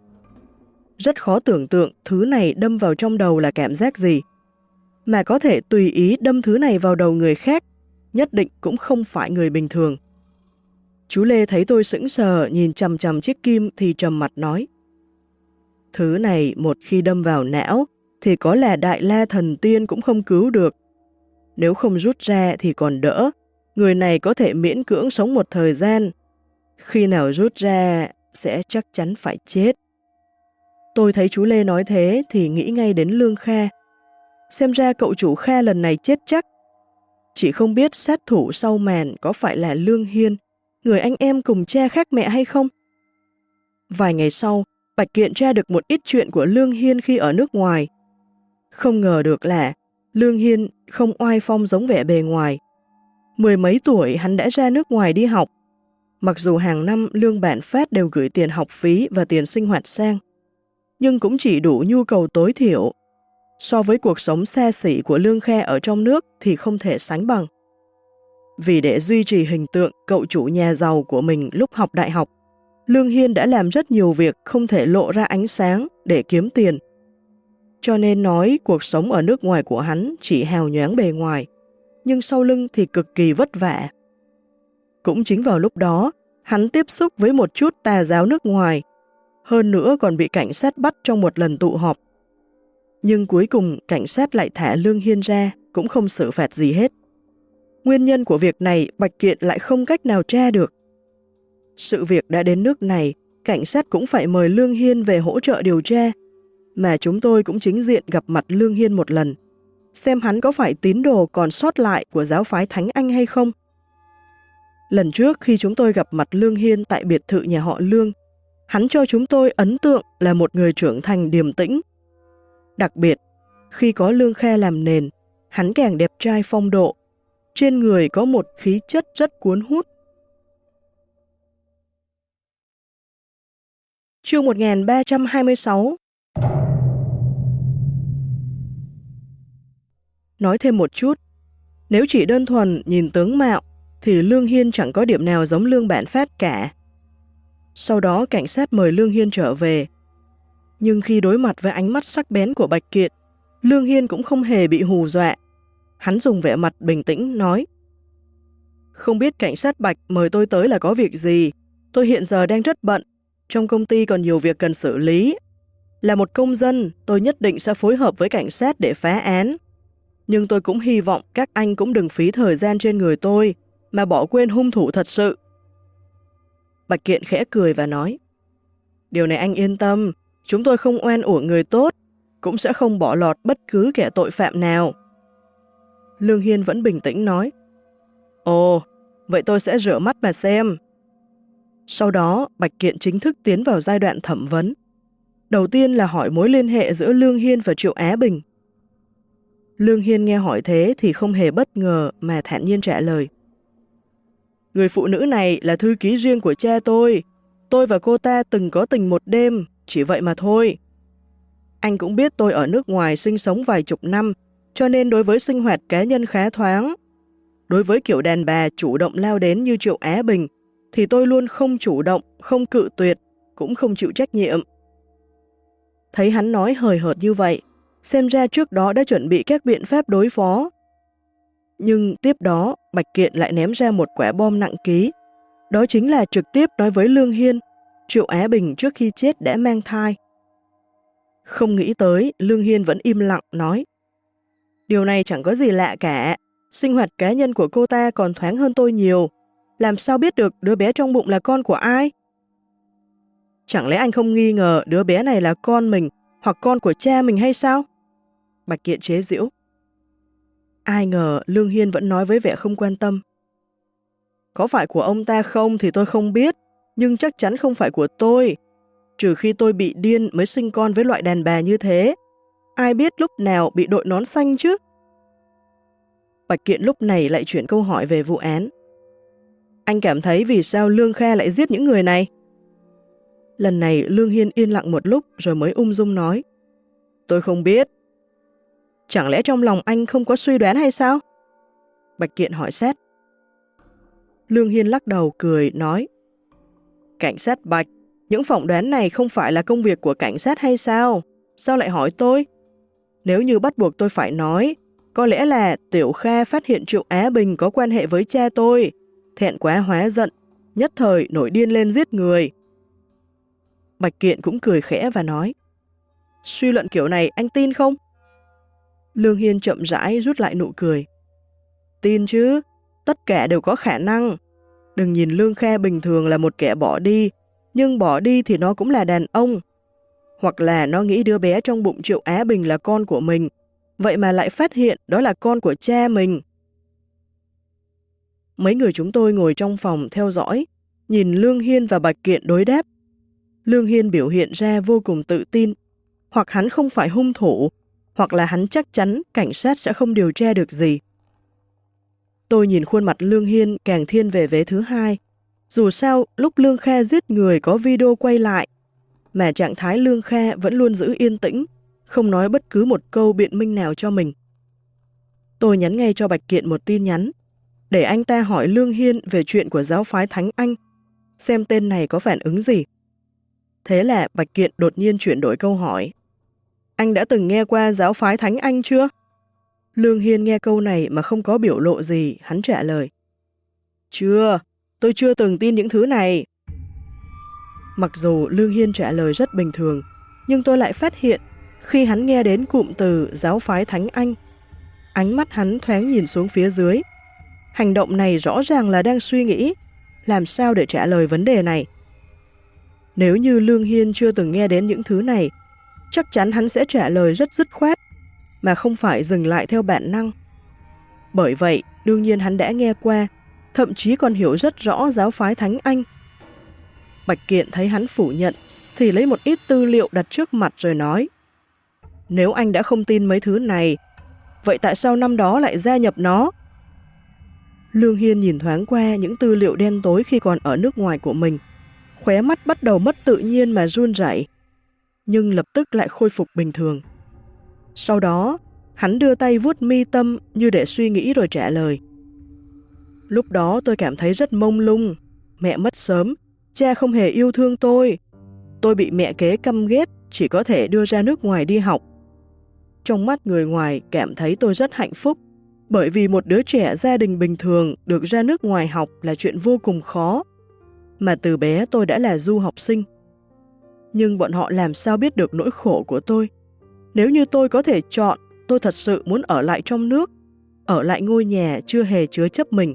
Rất khó tưởng tượng thứ này đâm vào trong đầu là cảm giác gì. Mà có thể tùy ý đâm thứ này vào đầu người khác, nhất định cũng không phải người bình thường. Chú Lê thấy tôi sững sờ nhìn chầm chầm chiếc kim thì trầm mặt nói. Thứ này một khi đâm vào não thì có là đại la thần tiên cũng không cứu được. Nếu không rút ra thì còn đỡ, người này có thể miễn cưỡng sống một thời gian. Khi nào rút ra sẽ chắc chắn phải chết. Tôi thấy chú Lê nói thế thì nghĩ ngay đến Lương Kha. Xem ra cậu chủ Kha lần này chết chắc. Chỉ không biết sát thủ sau màn có phải là Lương Hiên người anh em cùng cha khác mẹ hay không? Vài ngày sau, Bạch Kiện tra được một ít chuyện của Lương Hiên khi ở nước ngoài. Không ngờ được là Lương Hiên không oai phong giống vẻ bề ngoài. Mười mấy tuổi hắn đã ra nước ngoài đi học. Mặc dù hàng năm lương bạn phát đều gửi tiền học phí và tiền sinh hoạt sang, nhưng cũng chỉ đủ nhu cầu tối thiểu. So với cuộc sống xa xỉ của Lương Khe ở trong nước thì không thể sánh bằng. Vì để duy trì hình tượng cậu chủ nhà giàu của mình lúc học đại học, Lương Hiên đã làm rất nhiều việc không thể lộ ra ánh sáng để kiếm tiền. Cho nên nói cuộc sống ở nước ngoài của hắn chỉ hào nhoáng bề ngoài, nhưng sau lưng thì cực kỳ vất vả. Cũng chính vào lúc đó, hắn tiếp xúc với một chút tà giáo nước ngoài, hơn nữa còn bị cảnh sát bắt trong một lần tụ họp. Nhưng cuối cùng cảnh sát lại thả Lương Hiên ra, cũng không xử phạt gì hết. Nguyên nhân của việc này Bạch Kiện lại không cách nào tra được. Sự việc đã đến nước này, cảnh sát cũng phải mời Lương Hiên về hỗ trợ điều tra, mà chúng tôi cũng chính diện gặp mặt Lương Hiên một lần, xem hắn có phải tín đồ còn sót lại của giáo phái Thánh Anh hay không. Lần trước khi chúng tôi gặp mặt Lương Hiên tại biệt thự nhà họ Lương, hắn cho chúng tôi ấn tượng là một người trưởng thành điềm tĩnh. Đặc biệt, khi có Lương Khe làm nền, hắn càng đẹp trai phong độ, trên người có một khí chất rất cuốn hút. Chương 1326 Nói thêm một chút, nếu chỉ đơn thuần nhìn tướng mạo, thì Lương Hiên chẳng có điểm nào giống Lương Bản Phát cả. Sau đó cảnh sát mời Lương Hiên trở về. Nhưng khi đối mặt với ánh mắt sắc bén của Bạch Kiệt, Lương Hiên cũng không hề bị hù dọa. Hắn dùng vẻ mặt bình tĩnh nói Không biết cảnh sát Bạch mời tôi tới là có việc gì. Tôi hiện giờ đang rất bận. Trong công ty còn nhiều việc cần xử lý. Là một công dân, tôi nhất định sẽ phối hợp với cảnh sát để phá án. Nhưng tôi cũng hy vọng các anh cũng đừng phí thời gian trên người tôi, mà bỏ quên hung thủ thật sự. Bạch Kiện khẽ cười và nói, Điều này anh yên tâm, chúng tôi không oan uổng người tốt, cũng sẽ không bỏ lọt bất cứ kẻ tội phạm nào. Lương Hiên vẫn bình tĩnh nói. Ồ, vậy tôi sẽ rửa mắt mà xem. Sau đó, Bạch Kiện chính thức tiến vào giai đoạn thẩm vấn. Đầu tiên là hỏi mối liên hệ giữa Lương Hiên và Triệu Á Bình. Lương Hiên nghe hỏi thế thì không hề bất ngờ mà thản nhiên trả lời. Người phụ nữ này là thư ký riêng của cha tôi. Tôi và cô ta từng có tình một đêm, chỉ vậy mà thôi. Anh cũng biết tôi ở nước ngoài sinh sống vài chục năm cho nên đối với sinh hoạt cá nhân khá thoáng. Đối với kiểu đàn bà chủ động lao đến như Triệu Á Bình, thì tôi luôn không chủ động, không cự tuyệt, cũng không chịu trách nhiệm. Thấy hắn nói hời hợt như vậy, xem ra trước đó đã chuẩn bị các biện pháp đối phó. Nhưng tiếp đó, Bạch Kiện lại ném ra một quả bom nặng ký. Đó chính là trực tiếp nói với Lương Hiên, Triệu Á Bình trước khi chết đã mang thai. Không nghĩ tới, Lương Hiên vẫn im lặng nói. Điều này chẳng có gì lạ cả, sinh hoạt cá nhân của cô ta còn thoáng hơn tôi nhiều. Làm sao biết được đứa bé trong bụng là con của ai? Chẳng lẽ anh không nghi ngờ đứa bé này là con mình hoặc con của cha mình hay sao? Bạch Kiện chế giễu. Ai ngờ Lương Hiên vẫn nói với vẻ không quan tâm. Có phải của ông ta không thì tôi không biết, nhưng chắc chắn không phải của tôi. Trừ khi tôi bị điên mới sinh con với loại đàn bà như thế. Ai biết lúc nào bị đội nón xanh chứ? Bạch Kiện lúc này lại chuyển câu hỏi về vụ án. Anh cảm thấy vì sao Lương Kha lại giết những người này? Lần này Lương Hiên yên lặng một lúc rồi mới ung dung nói. Tôi không biết. Chẳng lẽ trong lòng anh không có suy đoán hay sao? Bạch Kiện hỏi xét. Lương Hiên lắc đầu cười nói. Cảnh sát Bạch, những phỏng đoán này không phải là công việc của cảnh sát hay sao? Sao lại hỏi tôi? Nếu như bắt buộc tôi phải nói, có lẽ là Tiểu Kha phát hiện Triệu Á Bình có quan hệ với cha tôi. Thẹn quá hóa giận, nhất thời nổi điên lên giết người. Bạch Kiện cũng cười khẽ và nói, suy luận kiểu này anh tin không? Lương Hiên chậm rãi rút lại nụ cười. Tin chứ, tất cả đều có khả năng. Đừng nhìn Lương Kha bình thường là một kẻ bỏ đi, nhưng bỏ đi thì nó cũng là đàn ông. Hoặc là nó nghĩ đứa bé trong bụng Triệu Á Bình là con của mình, vậy mà lại phát hiện đó là con của cha mình. Mấy người chúng tôi ngồi trong phòng theo dõi, nhìn Lương Hiên và Bạch Kiện đối đáp. Lương Hiên biểu hiện ra vô cùng tự tin, hoặc hắn không phải hung thủ, hoặc là hắn chắc chắn cảnh sát sẽ không điều tra được gì. Tôi nhìn khuôn mặt Lương Hiên càng thiên về vế thứ hai. Dù sao, lúc Lương Kha giết người có video quay lại, mà trạng thái Lương Kha vẫn luôn giữ yên tĩnh, không nói bất cứ một câu biện minh nào cho mình. Tôi nhắn ngay cho Bạch Kiện một tin nhắn, để anh ta hỏi Lương Hiên về chuyện của giáo phái Thánh Anh, xem tên này có phản ứng gì. Thế là Bạch Kiện đột nhiên chuyển đổi câu hỏi. Anh đã từng nghe qua giáo phái Thánh Anh chưa? Lương Hiên nghe câu này mà không có biểu lộ gì, hắn trả lời. Chưa, tôi chưa từng tin những thứ này. Mặc dù Lương Hiên trả lời rất bình thường, nhưng tôi lại phát hiện khi hắn nghe đến cụm từ giáo phái Thánh Anh, ánh mắt hắn thoáng nhìn xuống phía dưới. Hành động này rõ ràng là đang suy nghĩ làm sao để trả lời vấn đề này. Nếu như Lương Hiên chưa từng nghe đến những thứ này, chắc chắn hắn sẽ trả lời rất dứt khoát, mà không phải dừng lại theo bản năng. Bởi vậy, đương nhiên hắn đã nghe qua, thậm chí còn hiểu rất rõ giáo phái Thánh Anh. Bạch Kiện thấy hắn phủ nhận, thì lấy một ít tư liệu đặt trước mặt rồi nói Nếu anh đã không tin mấy thứ này, vậy tại sao năm đó lại gia nhập nó? Lương Hiên nhìn thoáng qua những tư liệu đen tối khi còn ở nước ngoài của mình, khóe mắt bắt đầu mất tự nhiên mà run rẩy, nhưng lập tức lại khôi phục bình thường. Sau đó, hắn đưa tay vuốt mi tâm như để suy nghĩ rồi trả lời. Lúc đó tôi cảm thấy rất mông lung, mẹ mất sớm, cha không hề yêu thương tôi. Tôi bị mẹ kế căm ghét, chỉ có thể đưa ra nước ngoài đi học. Trong mắt người ngoài cảm thấy tôi rất hạnh phúc, bởi vì một đứa trẻ gia đình bình thường được ra nước ngoài học là chuyện vô cùng khó, mà từ bé tôi đã là du học sinh. Nhưng bọn họ làm sao biết được nỗi khổ của tôi? Nếu như tôi có thể chọn, tôi thật sự muốn ở lại trong nước, ở lại ngôi nhà chưa hề chứa chấp mình.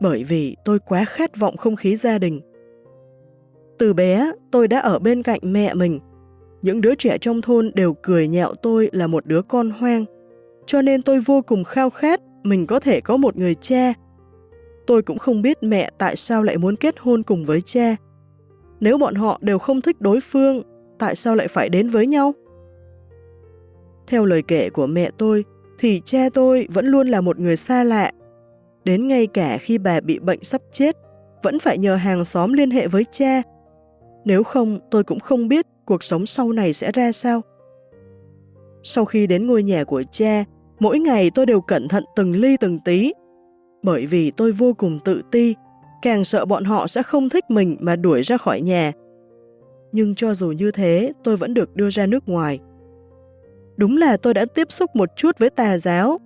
Bởi vì tôi quá khát vọng không khí gia đình. Từ bé, tôi đã ở bên cạnh mẹ mình. Những đứa trẻ trong thôn đều cười nhạo tôi là một đứa con hoang, cho nên tôi vô cùng khao khát mình có thể có một người cha. Tôi cũng không biết mẹ tại sao lại muốn kết hôn cùng với cha. Nếu bọn họ đều không thích đối phương, tại sao lại phải đến với nhau? Theo lời kể của mẹ tôi, thì cha tôi vẫn luôn là một người xa lạ. Đến ngay cả khi bà bị bệnh sắp chết, vẫn phải nhờ hàng xóm liên hệ với cha. Nếu không, tôi cũng không biết cuộc sống sau này sẽ ra sao. Sau khi đến ngôi nhà của cha, mỗi ngày tôi đều cẩn thận từng ly từng tí, bởi vì tôi vô cùng tự ti, càng sợ bọn họ sẽ không thích mình mà đuổi ra khỏi nhà. Nhưng cho dù như thế, tôi vẫn được đưa ra nước ngoài. Đúng là tôi đã tiếp xúc một chút với tà giáo,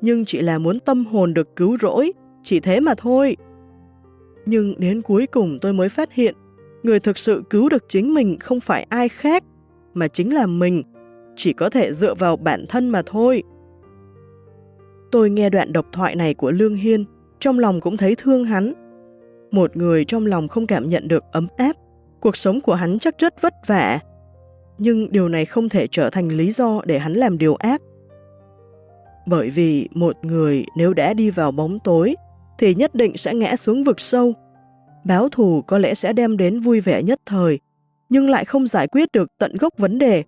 nhưng chỉ là muốn tâm hồn được cứu rỗi, chỉ thế mà thôi. Nhưng đến cuối cùng tôi mới phát hiện, người thực sự cứu được chính mình không phải ai khác, mà chính là mình, chỉ có thể dựa vào bản thân mà thôi. Tôi nghe đoạn độc thoại này của Lương Hiên, trong lòng cũng thấy thương hắn. Một người trong lòng không cảm nhận được ấm áp, cuộc sống của hắn chắc rất vất vả. Nhưng điều này không thể trở thành lý do để hắn làm điều ác. Bởi vì một người nếu đã đi vào bóng tối, thì nhất định sẽ ngã xuống vực sâu. Báo thù có lẽ sẽ đem đến vui vẻ nhất thời, nhưng lại không giải quyết được tận gốc vấn đề.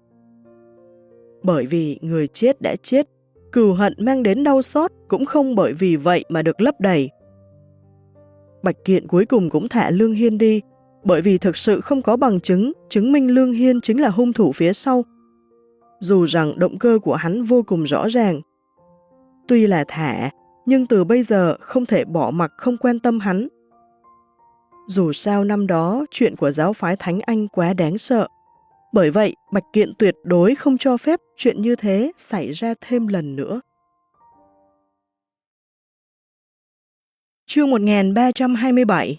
Bởi vì người chết đã chết, cừu hận mang đến đau xót cũng không bởi vì vậy mà được lấp đầy. Bạch Kiện cuối cùng cũng thả Lương Hiên đi, bởi vì thực sự không có bằng chứng chứng minh Lương Hiên chính là hung thủ phía sau. Dù rằng động cơ của hắn vô cùng rõ ràng. Tuy là thả, nhưng từ bây giờ không thể bỏ mặc không quan tâm hắn. Dù sao năm đó, chuyện của giáo phái Thánh Anh quá đáng sợ. Bởi vậy, Bạch Kiện tuyệt đối không cho phép chuyện như thế xảy ra thêm lần nữa. Chương 1327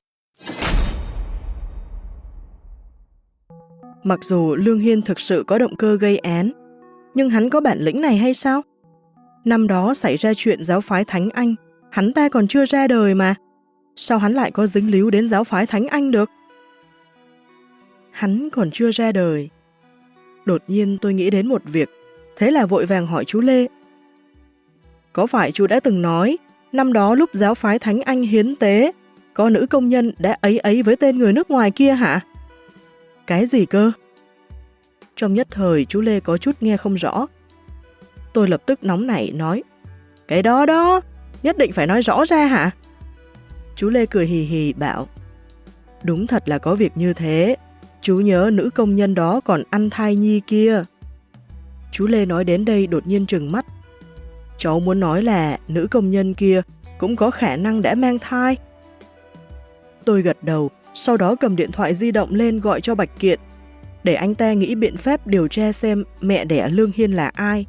Mặc dù Lương Hiên thực sự có động cơ gây án, nhưng hắn có bản lĩnh này hay sao? Năm đó xảy ra chuyện giáo phái Thánh Anh, hắn ta còn chưa ra đời mà. Sao hắn lại có dính líu đến giáo phái Thánh Anh được? Hắn còn chưa ra đời. Đột nhiên tôi nghĩ đến một việc, thế là vội vàng hỏi chú Lê. Có phải chú đã từng nói, năm đó lúc giáo phái Thánh Anh hiến tế, có nữ công nhân đã ấy ấy với tên người nước ngoài kia hả? Cái gì cơ? Trong nhất thời chú Lê có chút nghe không rõ. Tôi lập tức nóng nảy nói, cái đó đó, nhất định phải nói rõ ra hả? Chú Lê cười hì hì bảo, đúng thật là có việc như thế, chú nhớ nữ công nhân đó còn ăn thai nhi kia. Chú Lê nói đến đây đột nhiên trừng mắt. Cháu muốn nói là nữ công nhân kia cũng có khả năng đã mang thai. Tôi gật đầu, sau đó cầm điện thoại di động lên gọi cho Bạch Kiện, để anh ta nghĩ biện pháp điều tra xem mẹ đẻ Lương Hiên là ai.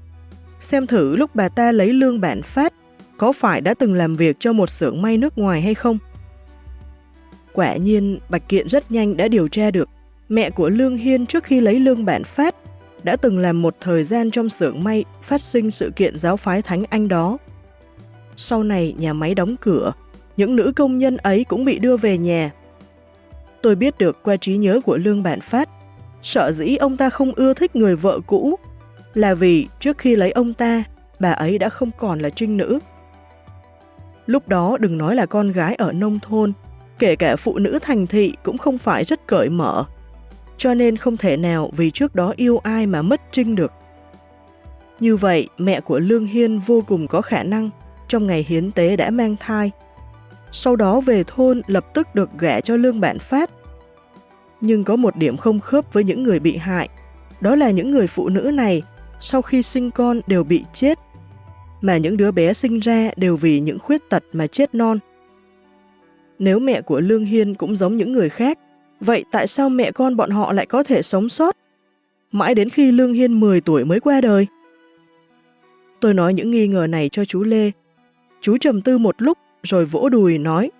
Xem thử lúc bà ta lấy lương bản phát, có phải đã từng làm việc cho một xưởng may nước ngoài hay không? Quả nhiên, Bạch Kiện rất nhanh đã điều tra được mẹ của Lương Hiên trước khi lấy lương bản phát đã từng làm một thời gian trong xưởng may phát sinh sự kiện giáo phái Thánh Anh đó. Sau này nhà máy đóng cửa, những nữ công nhân ấy cũng bị đưa về nhà. Tôi biết được qua trí nhớ của Lương Bản Phát, sợ dĩ ông ta không ưa thích người vợ cũ là vì trước khi lấy ông ta, bà ấy đã không còn là trinh nữ. Lúc đó đừng nói là con gái ở nông thôn, kể cả phụ nữ thành thị cũng không phải rất cởi mở, cho nên không thể nào vì trước đó yêu ai mà mất trinh được. Như vậy, mẹ của Lương Hiên vô cùng có khả năng trong ngày hiến tế đã mang thai, sau đó về thôn lập tức được gả cho Lương Bạn Phát. Nhưng có một điểm không khớp với những người bị hại, đó là những người phụ nữ này sau khi sinh con đều bị chết, mà những đứa bé sinh ra đều vì những khuyết tật mà chết non. Nếu mẹ của Lương Hiên cũng giống những người khác, vậy tại sao mẹ con bọn họ lại có thể sống sót? Mãi đến khi Lương Hiên 10 tuổi mới qua đời. Tôi nói những nghi ngờ này cho chú Lê. Chú trầm tư một lúc rồi vỗ đùi nói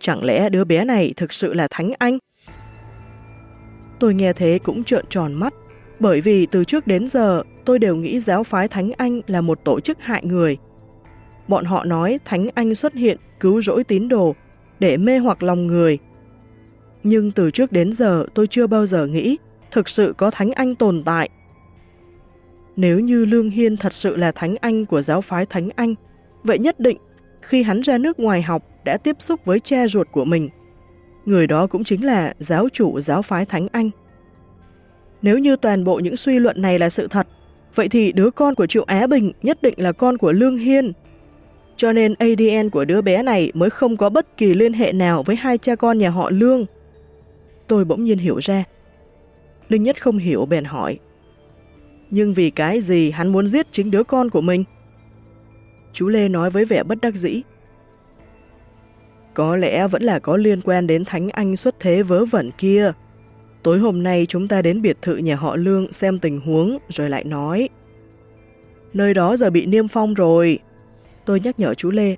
Chẳng lẽ đứa bé này thực sự là Thánh Anh? Tôi nghe thế cũng trợn tròn mắt, bởi vì từ trước đến giờ tôi đều nghĩ giáo phái Thánh Anh là một tổ chức hại người. Bọn họ nói Thánh Anh xuất hiện cứu rỗi tín đồ để mê hoặc lòng người. Nhưng từ trước đến giờ tôi chưa bao giờ nghĩ thực sự có Thánh Anh tồn tại. Nếu như Lương Hiên thật sự là Thánh Anh của giáo phái Thánh Anh, vậy nhất định khi hắn ra nước ngoài học đã tiếp xúc với cha ruột của mình. Người đó cũng chính là giáo chủ giáo phái Thánh Anh. Nếu như toàn bộ những suy luận này là sự thật, vậy thì đứa con của Triệu Á Bình nhất định là con của Lương Hiên. Cho nên ADN của đứa bé này mới không có bất kỳ liên hệ nào với hai cha con nhà họ Lương. Tôi bỗng nhiên hiểu ra. linh Nhất không hiểu, bèn hỏi. Nhưng vì cái gì hắn muốn giết chính đứa con của mình? Chú Lê nói với vẻ bất đắc dĩ. Có lẽ vẫn là có liên quan đến Thánh Anh xuất thế vớ vẩn kia. Tối hôm nay chúng ta đến biệt thự nhà họ Lương xem tình huống, rồi lại nói. Nơi đó giờ bị niêm phong rồi. Tôi nhắc nhở chú Lê.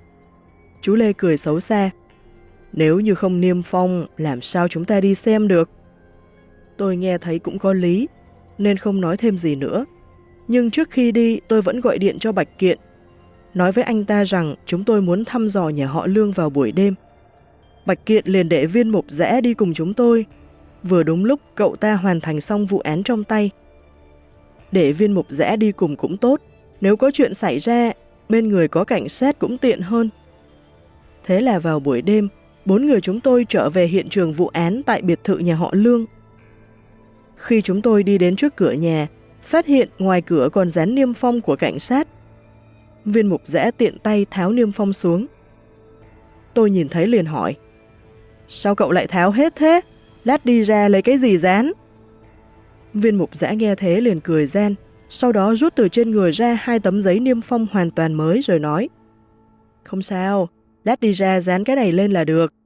Chú Lê cười xấu xa. Nếu như không niêm phong, làm sao chúng ta đi xem được? Tôi nghe thấy cũng có lý, nên không nói thêm gì nữa. Nhưng trước khi đi, tôi vẫn gọi điện cho Bạch Kiện, nói với anh ta rằng chúng tôi muốn thăm dò nhà họ Lương vào buổi đêm. Bạch Kiện liền để viên mục rẽ đi cùng chúng tôi, vừa đúng lúc cậu ta hoàn thành xong vụ án trong tay. Để viên mục rẽ đi cùng cũng tốt, nếu có chuyện xảy ra, bên người có cảnh sát cũng tiện hơn. Thế là vào buổi đêm, bốn người chúng tôi trở về hiện trường vụ án tại biệt thự nhà họ Lương. Khi chúng tôi đi đến trước cửa nhà, phát hiện ngoài cửa còn dán niêm phong của cảnh sát. Viên mục rẽ tiện tay tháo niêm phong xuống. Tôi nhìn thấy liền hỏi, Sao cậu lại tháo hết thế? Lát đi ra lấy cái gì dán? Viên mục giã nghe thế liền cười gian, sau đó rút từ trên người ra hai tấm giấy niêm phong hoàn toàn mới rồi nói Không sao, lát đi ra dán cái này lên là được.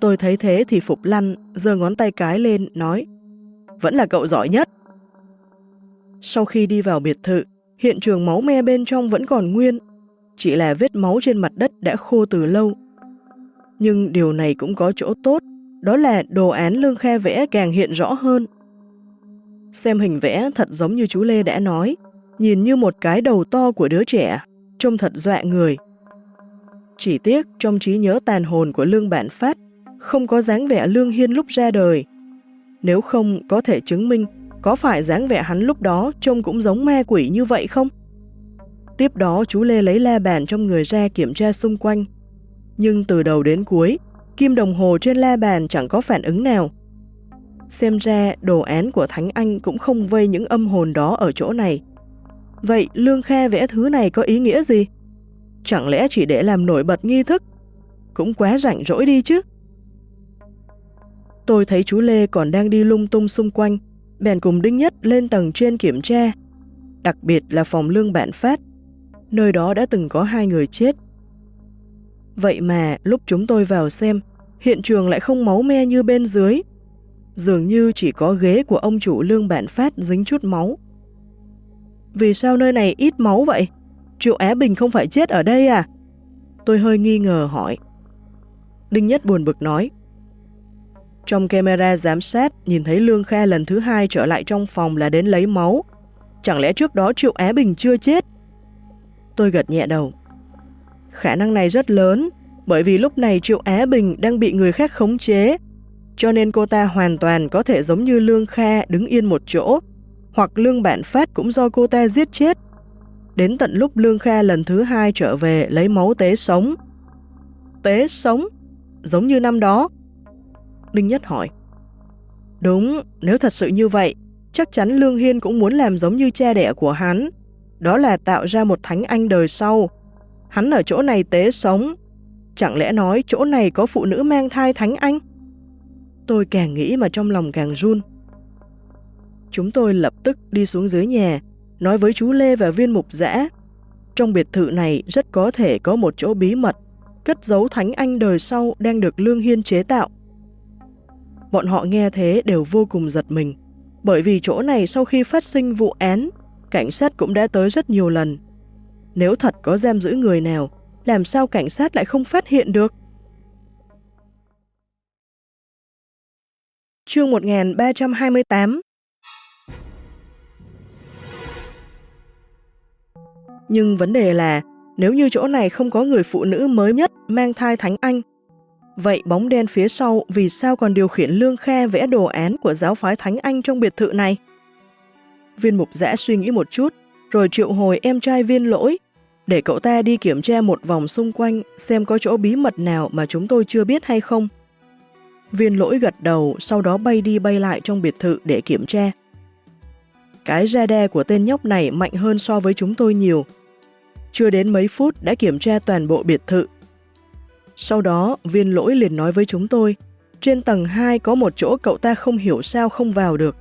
Tôi thấy thế thì Phục lăn, giơ ngón tay cái lên, nói Vẫn là cậu giỏi nhất. Sau khi đi vào biệt thự, hiện trường máu me bên trong vẫn còn nguyên, chỉ là vết máu trên mặt đất đã khô từ lâu. Nhưng điều này cũng có chỗ tốt, đó là đồ án lương khe vẽ càng hiện rõ hơn. Xem hình vẽ thật giống như chú Lê đã nói, nhìn như một cái đầu to của đứa trẻ, trông thật dọa người. Chỉ tiếc trong trí nhớ tàn hồn của Lương Bản Phát, không có dáng vẻ Lương Hiên lúc ra đời. Nếu không có thể chứng minh có phải dáng vẻ hắn lúc đó trông cũng giống ma quỷ như vậy không? Tiếp đó chú Lê lấy la bàn trong người ra kiểm tra xung quanh. Nhưng từ đầu đến cuối, kim đồng hồ trên la bàn chẳng có phản ứng nào. Xem ra đồ án của Thánh Anh cũng không vây những âm hồn đó ở chỗ này. Vậy Lương Kha vẽ thứ này có ý nghĩa gì? Chẳng lẽ chỉ để làm nổi bật nghi thức? Cũng quá rảnh rỗi đi chứ. Tôi thấy chú Lê còn đang đi lung tung xung quanh, bèn cùng Đinh Nhất lên tầng trên kiểm tra, đặc biệt là phòng lương bạn phát. Nơi đó đã từng có hai người chết. Vậy mà lúc chúng tôi vào xem, hiện trường lại không máu me như bên dưới. Dường như chỉ có ghế của ông chủ lương bạn phát dính chút máu. Vì sao nơi này ít máu vậy? Triệu Á Bình không phải chết ở đây à? Tôi hơi nghi ngờ hỏi. Đinh Nhất buồn bực nói. Trong camera giám sát, nhìn thấy Lương Kha lần thứ hai trở lại trong phòng là đến lấy máu. Chẳng lẽ trước đó Triệu Á Bình chưa chết? Tôi gật nhẹ đầu. Khả năng này rất lớn, bởi vì lúc này Triệu Á Bình đang bị người khác khống chế, cho nên cô ta hoàn toàn có thể giống như Lương Kha đứng yên một chỗ, hoặc Lương Bản Phát cũng do cô ta giết chết. Đến tận lúc Lương Kha lần thứ hai trở về lấy máu tế sống. Tế sống? Giống như năm đó. Đinh Nhất hỏi. Đúng, nếu thật sự như vậy, chắc chắn Lương Hiên cũng muốn làm giống như cha đẻ của hắn. Đó là tạo ra một thánh anh đời sau. Hắn ở chỗ này tế sống. Chẳng lẽ nói chỗ này có phụ nữ mang thai thánh anh? Tôi càng nghĩ mà trong lòng càng run. Chúng tôi lập tức đi xuống dưới nhà, nói với chú Lê và viên mục giã. Trong biệt thự này rất có thể có một chỗ bí mật, cất giấu thánh anh đời sau đang được Lương Hiên chế tạo. Bọn họ nghe thế đều vô cùng giật mình, bởi vì chỗ này sau khi phát sinh vụ án, cảnh sát cũng đã tới rất nhiều lần. Nếu thật có giam giữ người nào, làm sao cảnh sát lại không phát hiện được? Chương 1328 Nhưng vấn đề là, nếu như chỗ này không có người phụ nữ mới nhất mang thai Thánh Anh, vậy bóng đen phía sau vì sao còn điều khiển Lương khe vẽ đồ án của giáo phái Thánh Anh trong biệt thự này? Viên mục giã suy nghĩ một chút, rồi triệu hồi em trai viên lỗi, để cậu ta đi kiểm tra một vòng xung quanh xem có chỗ bí mật nào mà chúng tôi chưa biết hay không. Viên lỗi gật đầu, sau đó bay đi bay lại trong biệt thự để kiểm tra. Cái radar của tên nhóc này mạnh hơn so với chúng tôi nhiều. Chưa đến mấy phút đã kiểm tra toàn bộ biệt thự. Sau đó, viên lỗi liền nói với chúng tôi, trên tầng 2 có một chỗ cậu ta không hiểu sao không vào được.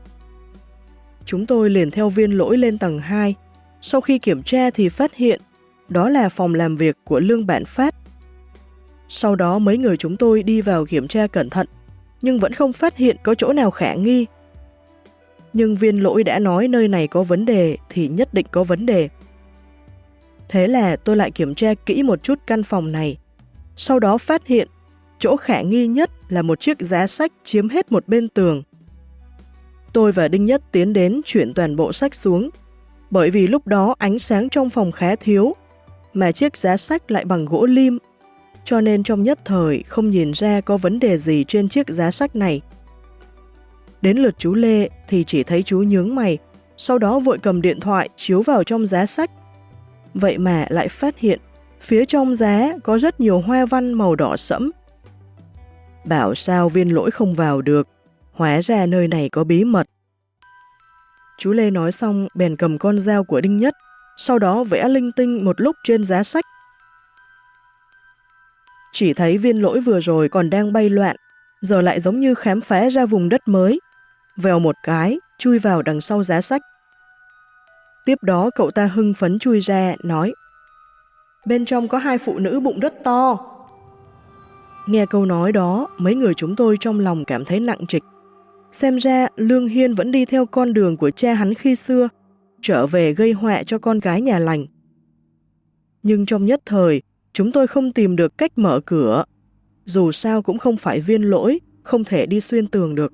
Chúng tôi liền theo viên lỗi lên tầng 2. Sau khi kiểm tra thì phát hiện đó là phòng làm việc của Lương Bản Phát. Sau đó mấy người chúng tôi đi vào kiểm tra cẩn thận, nhưng vẫn không phát hiện có chỗ nào khả nghi nhưng viên lỗi đã nói nơi này có vấn đề thì nhất định có vấn đề. Thế là tôi lại kiểm tra kỹ một chút căn phòng này. Sau đó phát hiện, chỗ khả nghi nhất là một chiếc giá sách chiếm hết một bên tường. Tôi và Đinh Nhất tiến đến chuyển toàn bộ sách xuống, bởi vì lúc đó ánh sáng trong phòng khá thiếu, mà chiếc giá sách lại bằng gỗ lim, cho nên trong nhất thời không nhìn ra có vấn đề gì trên chiếc giá sách này. Đến lượt chú Lê thì chỉ thấy chú nhướng mày, sau đó vội cầm điện thoại chiếu vào trong giá sách. Vậy mà lại phát hiện, phía trong giá có rất nhiều hoa văn màu đỏ sẫm. Bảo sao viên lỗi không vào được, hóa ra nơi này có bí mật. Chú Lê nói xong bèn cầm con dao của Đinh Nhất, sau đó vẽ linh tinh một lúc trên giá sách. Chỉ thấy viên lỗi vừa rồi còn đang bay loạn, giờ lại giống như khám phá ra vùng đất mới. Vèo một cái, chui vào đằng sau giá sách. Tiếp đó cậu ta hưng phấn chui ra, nói Bên trong có hai phụ nữ bụng rất to. Nghe câu nói đó, mấy người chúng tôi trong lòng cảm thấy nặng trịch. Xem ra Lương Hiên vẫn đi theo con đường của cha hắn khi xưa, trở về gây họa cho con gái nhà lành. Nhưng trong nhất thời, chúng tôi không tìm được cách mở cửa. Dù sao cũng không phải viên lỗi, không thể đi xuyên tường được.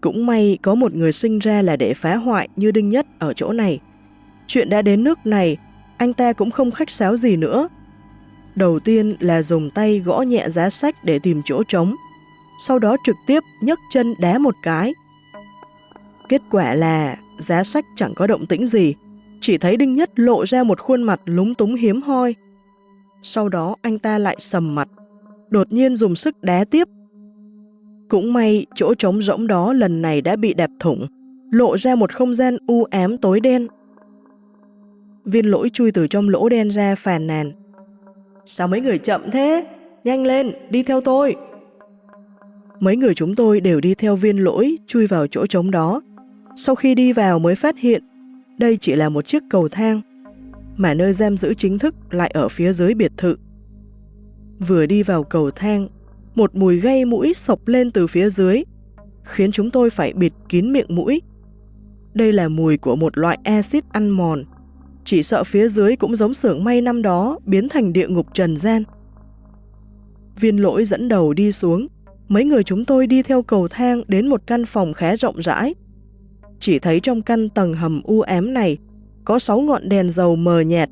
Cũng may có một người sinh ra là để phá hoại như Đinh Nhất ở chỗ này. Chuyện đã đến nước này, anh ta cũng không khách sáo gì nữa. Đầu tiên là dùng tay gõ nhẹ giá sách để tìm chỗ trống, sau đó trực tiếp nhấc chân đá một cái. Kết quả là giá sách chẳng có động tĩnh gì, chỉ thấy Đinh Nhất lộ ra một khuôn mặt lúng túng hiếm hoi. Sau đó anh ta lại sầm mặt, đột nhiên dùng sức đá tiếp cũng may chỗ trống rỗng đó lần này đã bị đạp thủng, lộ ra một không gian u ám tối đen. Viên lỗi chui từ trong lỗ đen ra phàn nàn. Sao mấy người chậm thế? Nhanh lên, đi theo tôi. Mấy người chúng tôi đều đi theo viên lỗi chui vào chỗ trống đó. Sau khi đi vào mới phát hiện đây chỉ là một chiếc cầu thang, mà nơi giam giữ chính thức lại ở phía dưới biệt thự. Vừa đi vào cầu thang một mùi gây mũi sộc lên từ phía dưới, khiến chúng tôi phải bịt kín miệng mũi. Đây là mùi của một loại axit ăn mòn, chỉ sợ phía dưới cũng giống xưởng may năm đó biến thành địa ngục trần gian. Viên lỗi dẫn đầu đi xuống, mấy người chúng tôi đi theo cầu thang đến một căn phòng khá rộng rãi. Chỉ thấy trong căn tầng hầm u ám này có 6 ngọn đèn dầu mờ nhạt,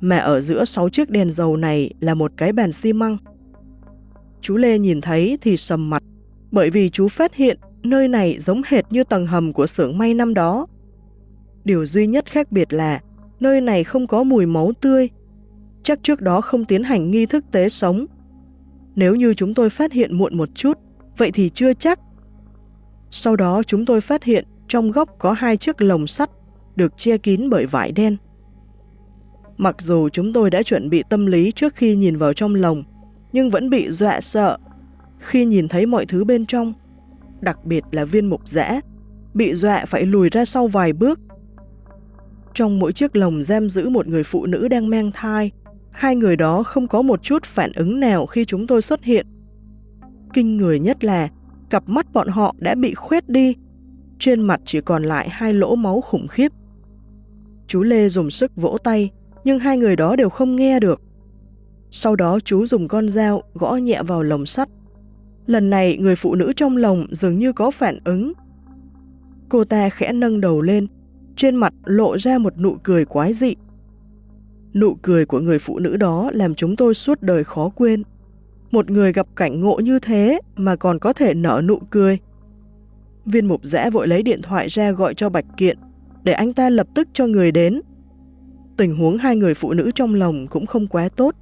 mà ở giữa 6 chiếc đèn dầu này là một cái bàn xi măng. Chú Lê nhìn thấy thì sầm mặt, bởi vì chú phát hiện nơi này giống hệt như tầng hầm của xưởng may năm đó. Điều duy nhất khác biệt là nơi này không có mùi máu tươi, chắc trước đó không tiến hành nghi thức tế sống. Nếu như chúng tôi phát hiện muộn một chút, vậy thì chưa chắc. Sau đó chúng tôi phát hiện trong góc có hai chiếc lồng sắt được che kín bởi vải đen. Mặc dù chúng tôi đã chuẩn bị tâm lý trước khi nhìn vào trong lồng, nhưng vẫn bị dọa sợ khi nhìn thấy mọi thứ bên trong, đặc biệt là viên mục dã, bị dọa phải lùi ra sau vài bước. Trong mỗi chiếc lồng giam giữ một người phụ nữ đang mang thai, hai người đó không có một chút phản ứng nào khi chúng tôi xuất hiện. Kinh người nhất là cặp mắt bọn họ đã bị khuyết đi, trên mặt chỉ còn lại hai lỗ máu khủng khiếp. Chú Lê dùng sức vỗ tay, nhưng hai người đó đều không nghe được. Sau đó chú dùng con dao gõ nhẹ vào lồng sắt. Lần này người phụ nữ trong lồng dường như có phản ứng. Cô ta khẽ nâng đầu lên, trên mặt lộ ra một nụ cười quái dị. Nụ cười của người phụ nữ đó làm chúng tôi suốt đời khó quên. Một người gặp cảnh ngộ như thế mà còn có thể nở nụ cười. Viên mục giã vội lấy điện thoại ra gọi cho Bạch Kiện, để anh ta lập tức cho người đến. Tình huống hai người phụ nữ trong lòng cũng không quá tốt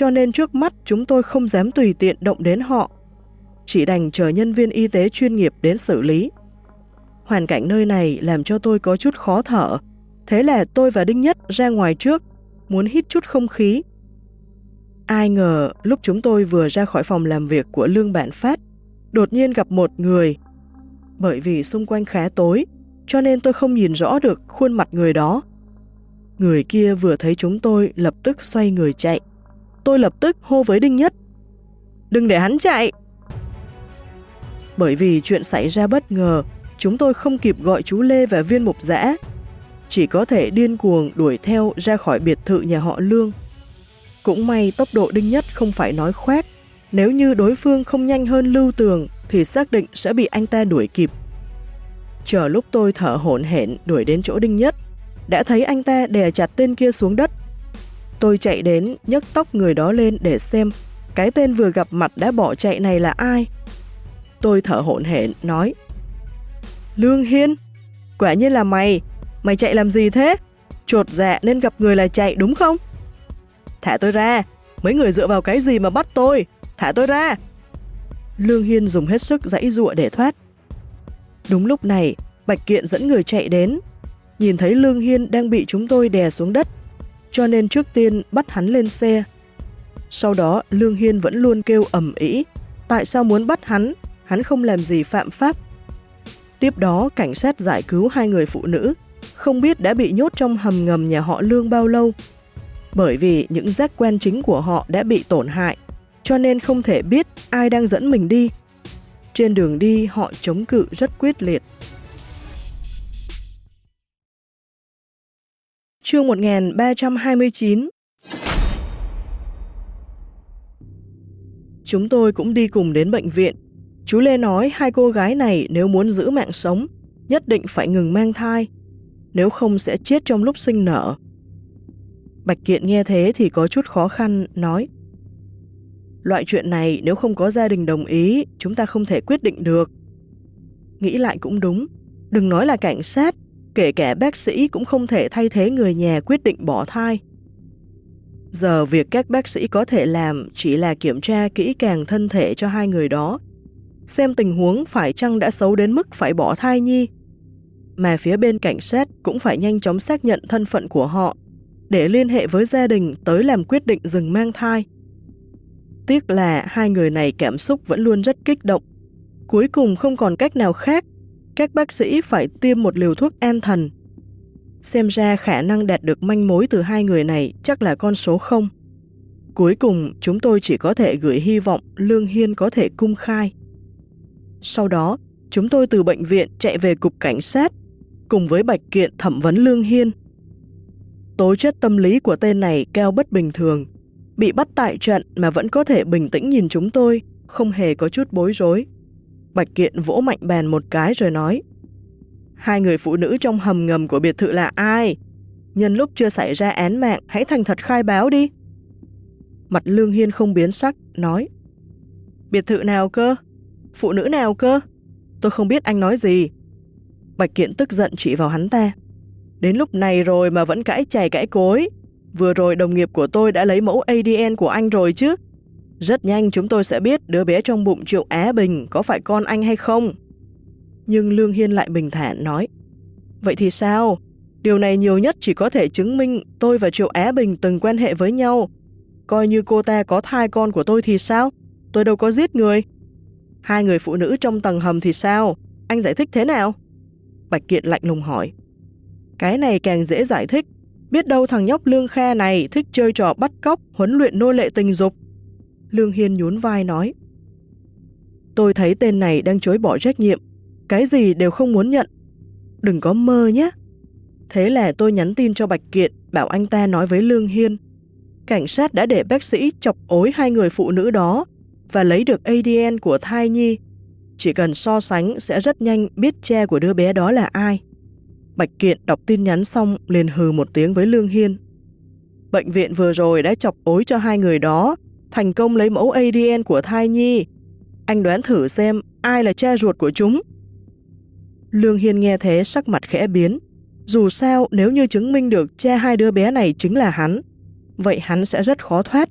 cho nên trước mắt chúng tôi không dám tùy tiện động đến họ. Chỉ đành chờ nhân viên y tế chuyên nghiệp đến xử lý. Hoàn cảnh nơi này làm cho tôi có chút khó thở, thế là tôi và Đinh Nhất ra ngoài trước, muốn hít chút không khí. Ai ngờ lúc chúng tôi vừa ra khỏi phòng làm việc của Lương Bản Phát, đột nhiên gặp một người. Bởi vì xung quanh khá tối, cho nên tôi không nhìn rõ được khuôn mặt người đó. Người kia vừa thấy chúng tôi lập tức xoay người chạy tôi lập tức hô với Đinh Nhất. Đừng để hắn chạy! Bởi vì chuyện xảy ra bất ngờ, chúng tôi không kịp gọi chú Lê và viên mục giã. chỉ có thể điên cuồng đuổi theo ra khỏi biệt thự nhà họ Lương. Cũng may tốc độ Đinh Nhất không phải nói khoét, nếu như đối phương không nhanh hơn Lưu Tường thì xác định sẽ bị anh ta đuổi kịp. Chờ lúc tôi thở hổn hển đuổi đến chỗ Đinh Nhất, đã thấy anh ta đè chặt tên kia xuống đất. Tôi chạy đến, nhấc tóc người đó lên để xem cái tên vừa gặp mặt đã bỏ chạy này là ai. Tôi thở hổn hển nói Lương Hiên, quả nhiên là mày, mày chạy làm gì thế? Chột dạ nên gặp người là chạy đúng không? Thả tôi ra, mấy người dựa vào cái gì mà bắt tôi? Thả tôi ra! Lương Hiên dùng hết sức dãy dụa để thoát. Đúng lúc này, Bạch Kiện dẫn người chạy đến, nhìn thấy Lương Hiên đang bị chúng tôi đè xuống đất, cho nên trước tiên bắt hắn lên xe. Sau đó Lương Hiên vẫn luôn kêu ầm ĩ, tại sao muốn bắt hắn, hắn không làm gì phạm pháp. Tiếp đó cảnh sát giải cứu hai người phụ nữ, không biết đã bị nhốt trong hầm ngầm nhà họ Lương bao lâu. Bởi vì những giác quan chính của họ đã bị tổn hại, cho nên không thể biết ai đang dẫn mình đi. Trên đường đi họ chống cự rất quyết liệt. Chương 1329 Chúng tôi cũng đi cùng đến bệnh viện. Chú Lê nói hai cô gái này nếu muốn giữ mạng sống, nhất định phải ngừng mang thai, nếu không sẽ chết trong lúc sinh nở. Bạch Kiện nghe thế thì có chút khó khăn, nói Loại chuyện này nếu không có gia đình đồng ý, chúng ta không thể quyết định được. Nghĩ lại cũng đúng, đừng nói là cảnh sát, kể cả bác sĩ cũng không thể thay thế người nhà quyết định bỏ thai. Giờ việc các bác sĩ có thể làm chỉ là kiểm tra kỹ càng thân thể cho hai người đó, xem tình huống phải chăng đã xấu đến mức phải bỏ thai nhi. Mà phía bên cảnh sát cũng phải nhanh chóng xác nhận thân phận của họ để liên hệ với gia đình tới làm quyết định dừng mang thai. Tiếc là hai người này cảm xúc vẫn luôn rất kích động. Cuối cùng không còn cách nào khác, các bác sĩ phải tiêm một liều thuốc an thần. Xem ra khả năng đạt được manh mối từ hai người này chắc là con số không. Cuối cùng, chúng tôi chỉ có thể gửi hy vọng Lương Hiên có thể cung khai. Sau đó, chúng tôi từ bệnh viện chạy về cục cảnh sát, cùng với Bạch Kiện thẩm vấn Lương Hiên. Tố chất tâm lý của tên này cao bất bình thường, bị bắt tại trận mà vẫn có thể bình tĩnh nhìn chúng tôi, không hề có chút bối rối. Bạch Kiện vỗ mạnh bàn một cái rồi nói Hai người phụ nữ trong hầm ngầm của biệt thự là ai? Nhân lúc chưa xảy ra án mạng, hãy thành thật khai báo đi. Mặt Lương Hiên không biến sắc, nói Biệt thự nào cơ? Phụ nữ nào cơ? Tôi không biết anh nói gì. Bạch Kiện tức giận chỉ vào hắn ta. Đến lúc này rồi mà vẫn cãi chày cãi cối. Vừa rồi đồng nghiệp của tôi đã lấy mẫu ADN của anh rồi chứ. Rất nhanh chúng tôi sẽ biết đứa bé trong bụng Triệu Á Bình có phải con anh hay không. Nhưng Lương Hiên lại bình thản nói. Vậy thì sao? Điều này nhiều nhất chỉ có thể chứng minh tôi và Triệu Á Bình từng quan hệ với nhau. Coi như cô ta có thai con của tôi thì sao? Tôi đâu có giết người. Hai người phụ nữ trong tầng hầm thì sao? Anh giải thích thế nào? Bạch Kiện lạnh lùng hỏi. Cái này càng dễ giải thích. Biết đâu thằng nhóc Lương Kha này thích chơi trò bắt cóc, huấn luyện nô lệ tình dục. Lương Hiên nhún vai nói. Tôi thấy tên này đang chối bỏ trách nhiệm. Cái gì đều không muốn nhận. Đừng có mơ nhé. Thế là tôi nhắn tin cho Bạch Kiện, bảo anh ta nói với Lương Hiên. Cảnh sát đã để bác sĩ chọc ối hai người phụ nữ đó và lấy được ADN của thai nhi. Chỉ cần so sánh sẽ rất nhanh biết cha của đứa bé đó là ai. Bạch Kiện đọc tin nhắn xong liền hừ một tiếng với Lương Hiên. Bệnh viện vừa rồi đã chọc ối cho hai người đó, thành công lấy mẫu ADN của thai nhi. Anh đoán thử xem ai là cha ruột của chúng. Lương Hiên nghe thế sắc mặt khẽ biến. Dù sao nếu như chứng minh được cha hai đứa bé này chính là hắn, vậy hắn sẽ rất khó thoát.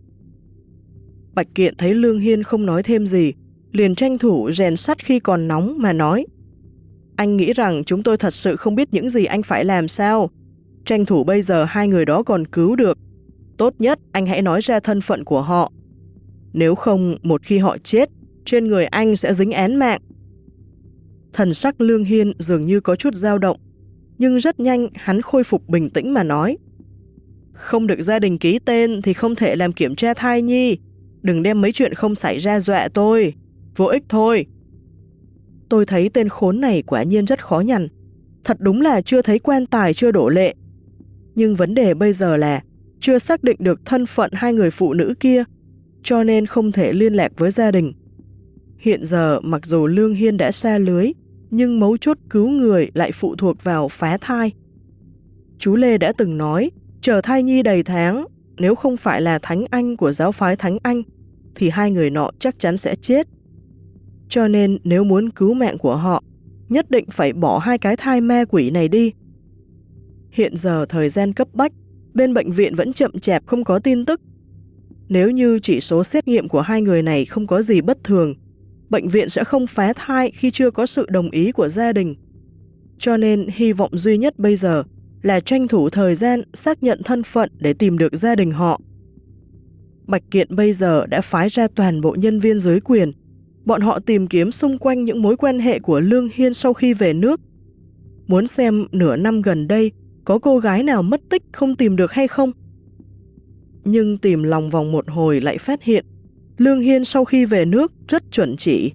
Bạch Kiện thấy Lương Hiên không nói thêm gì, liền tranh thủ rèn sắt khi còn nóng mà nói. Anh nghĩ rằng chúng tôi thật sự không biết những gì anh phải làm sao. Tranh thủ bây giờ hai người đó còn cứu được. Tốt nhất anh hãy nói ra thân phận của họ. Nếu không, một khi họ chết, trên người anh sẽ dính án mạng. Thần sắc Lương Hiên dường như có chút dao động, nhưng rất nhanh hắn khôi phục bình tĩnh mà nói. Không được gia đình ký tên thì không thể làm kiểm tra thai nhi. Đừng đem mấy chuyện không xảy ra dọa tôi. Vô ích thôi. Tôi thấy tên khốn này quả nhiên rất khó nhằn. Thật đúng là chưa thấy quan tài chưa đổ lệ. Nhưng vấn đề bây giờ là chưa xác định được thân phận hai người phụ nữ kia, cho nên không thể liên lạc với gia đình. Hiện giờ mặc dù Lương Hiên đã xa lưới, nhưng mấu chốt cứu người lại phụ thuộc vào phá thai. Chú Lê đã từng nói, chờ thai nhi đầy tháng, nếu không phải là Thánh Anh của giáo phái Thánh Anh, thì hai người nọ chắc chắn sẽ chết. Cho nên nếu muốn cứu mạng của họ, nhất định phải bỏ hai cái thai ma quỷ này đi. Hiện giờ thời gian cấp bách, bên bệnh viện vẫn chậm chạp không có tin tức. Nếu như chỉ số xét nghiệm của hai người này không có gì bất thường, bệnh viện sẽ không phá thai khi chưa có sự đồng ý của gia đình. Cho nên hy vọng duy nhất bây giờ là tranh thủ thời gian xác nhận thân phận để tìm được gia đình họ. Bạch Kiện bây giờ đã phái ra toàn bộ nhân viên dưới quyền. Bọn họ tìm kiếm xung quanh những mối quan hệ của Lương Hiên sau khi về nước. Muốn xem nửa năm gần đây có cô gái nào mất tích không tìm được hay không. Nhưng tìm lòng vòng một hồi lại phát hiện, Lương Hiên sau khi về nước rất chuẩn chỉ.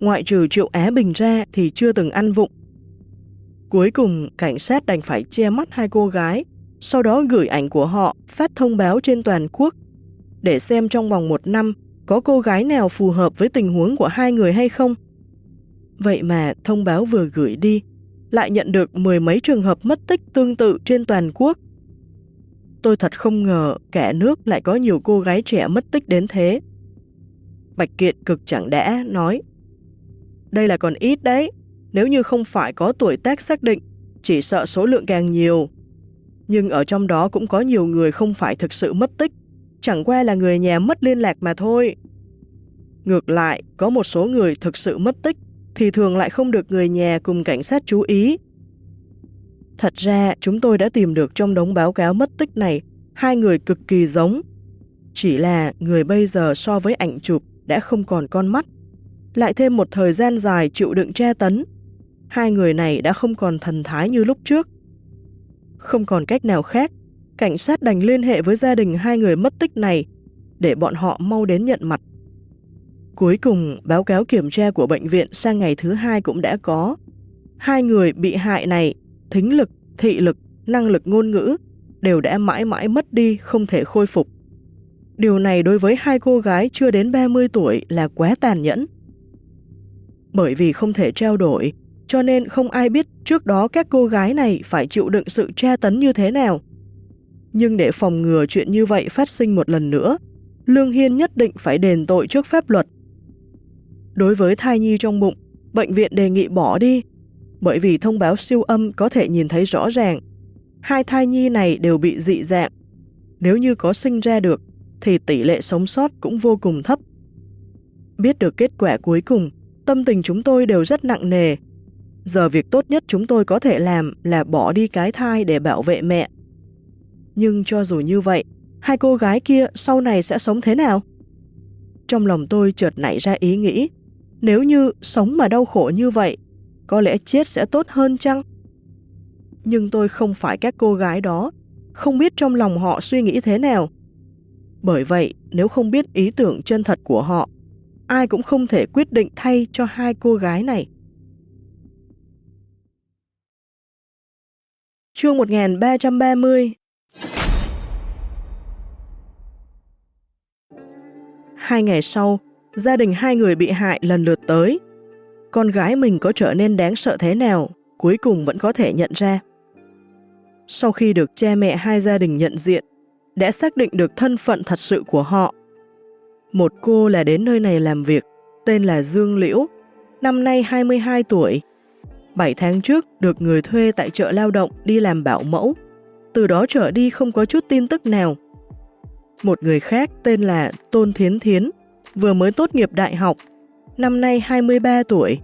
Ngoại trừ Triệu Á Bình ra thì chưa từng ăn vụng. Cuối cùng, cảnh sát đành phải che mắt hai cô gái, sau đó gửi ảnh của họ phát thông báo trên toàn quốc để xem trong vòng một năm có cô gái nào phù hợp với tình huống của hai người hay không. Vậy mà thông báo vừa gửi đi, lại nhận được mười mấy trường hợp mất tích tương tự trên toàn quốc. Tôi thật không ngờ cả nước lại có nhiều cô gái trẻ mất tích đến thế. Bạch Kiện cực chẳng đã, nói Đây là còn ít đấy, nếu như không phải có tuổi tác xác định, chỉ sợ số lượng càng nhiều. Nhưng ở trong đó cũng có nhiều người không phải thực sự mất tích, chẳng qua là người nhà mất liên lạc mà thôi. Ngược lại, có một số người thực sự mất tích thì thường lại không được người nhà cùng cảnh sát chú ý. Thật ra, chúng tôi đã tìm được trong đống báo cáo mất tích này hai người cực kỳ giống. Chỉ là người bây giờ so với ảnh chụp đã không còn con mắt. Lại thêm một thời gian dài chịu đựng tra tấn, hai người này đã không còn thần thái như lúc trước. Không còn cách nào khác, cảnh sát đành liên hệ với gia đình hai người mất tích này để bọn họ mau đến nhận mặt. Cuối cùng, báo cáo kiểm tra của bệnh viện sang ngày thứ hai cũng đã có. Hai người bị hại này, thính lực, thị lực, năng lực ngôn ngữ, đều đã mãi mãi mất đi, không thể khôi phục. Điều này đối với hai cô gái chưa đến 30 tuổi là quá tàn nhẫn. Bởi vì không thể trao đổi, cho nên không ai biết trước đó các cô gái này phải chịu đựng sự tra tấn như thế nào. Nhưng để phòng ngừa chuyện như vậy phát sinh một lần nữa, Lương Hiên nhất định phải đền tội trước pháp luật. Đối với thai nhi trong bụng, bệnh viện đề nghị bỏ đi, bởi vì thông báo siêu âm có thể nhìn thấy rõ ràng. Hai thai nhi này đều bị dị dạng. Nếu như có sinh ra được, thì tỷ lệ sống sót cũng vô cùng thấp. Biết được kết quả cuối cùng, tâm tình chúng tôi đều rất nặng nề. Giờ việc tốt nhất chúng tôi có thể làm là bỏ đi cái thai để bảo vệ mẹ. Nhưng cho dù như vậy, hai cô gái kia sau này sẽ sống thế nào? Trong lòng tôi chợt nảy ra ý nghĩ, nếu như sống mà đau khổ như vậy, có lẽ chết sẽ tốt hơn chăng? Nhưng tôi không phải các cô gái đó, không biết trong lòng họ suy nghĩ thế nào. Bởi vậy, nếu không biết ý tưởng chân thật của họ, ai cũng không thể quyết định thay cho hai cô gái này. Chương 1330 Hai ngày sau, gia đình hai người bị hại lần lượt tới. Con gái mình có trở nên đáng sợ thế nào, cuối cùng vẫn có thể nhận ra. Sau khi được cha mẹ hai gia đình nhận diện, đã xác định được thân phận thật sự của họ. Một cô là đến nơi này làm việc, tên là Dương Liễu, năm nay 22 tuổi. 7 tháng trước được người thuê tại chợ lao động đi làm bảo mẫu, từ đó trở đi không có chút tin tức nào. Một người khác tên là Tôn Thiến Thiến, vừa mới tốt nghiệp đại học, năm nay 23 tuổi.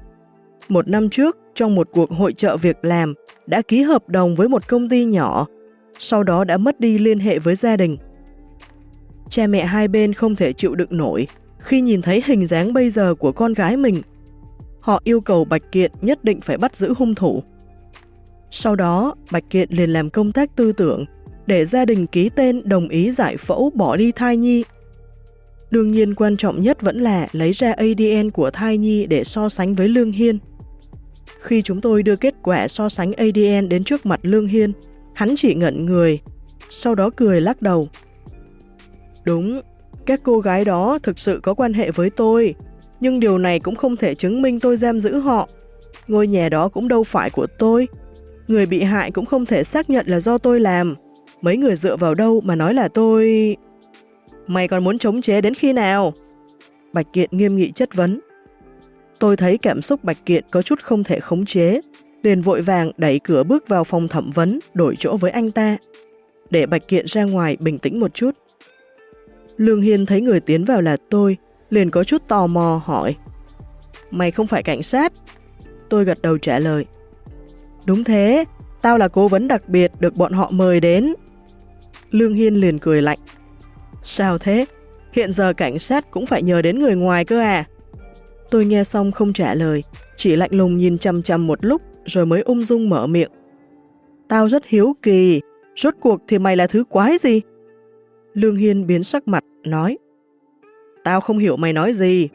Một năm trước, trong một cuộc hội trợ việc làm, đã ký hợp đồng với một công ty nhỏ sau đó đã mất đi liên hệ với gia đình. Cha mẹ hai bên không thể chịu đựng nổi khi nhìn thấy hình dáng bây giờ của con gái mình. Họ yêu cầu Bạch Kiện nhất định phải bắt giữ hung thủ. Sau đó, Bạch Kiện liền làm công tác tư tưởng để gia đình ký tên đồng ý giải phẫu bỏ đi thai nhi. Đương nhiên quan trọng nhất vẫn là lấy ra ADN của thai nhi để so sánh với Lương Hiên. Khi chúng tôi đưa kết quả so sánh ADN đến trước mặt Lương Hiên, hắn chỉ ngẩn người, sau đó cười lắc đầu. Đúng, các cô gái đó thực sự có quan hệ với tôi, nhưng điều này cũng không thể chứng minh tôi giam giữ họ. Ngôi nhà đó cũng đâu phải của tôi. Người bị hại cũng không thể xác nhận là do tôi làm. Mấy người dựa vào đâu mà nói là tôi... Mày còn muốn chống chế đến khi nào? Bạch Kiện nghiêm nghị chất vấn. Tôi thấy cảm xúc Bạch Kiện có chút không thể khống chế, liền vội vàng đẩy cửa bước vào phòng thẩm vấn, đổi chỗ với anh ta. Để Bạch Kiện ra ngoài bình tĩnh một chút. Lương Hiên thấy người tiến vào là tôi, liền có chút tò mò hỏi. Mày không phải cảnh sát? Tôi gật đầu trả lời. Đúng thế, tao là cố vấn đặc biệt được bọn họ mời đến. Lương Hiên liền cười lạnh. Sao thế? Hiện giờ cảnh sát cũng phải nhờ đến người ngoài cơ à? Tôi nghe xong không trả lời, chỉ lạnh lùng nhìn chăm chăm một lúc rồi mới ung dung mở miệng. Tao rất hiếu kỳ, rốt cuộc thì mày là thứ quái gì? Lương Hiên biến sắc mặt, nói. Tao không hiểu mày nói gì.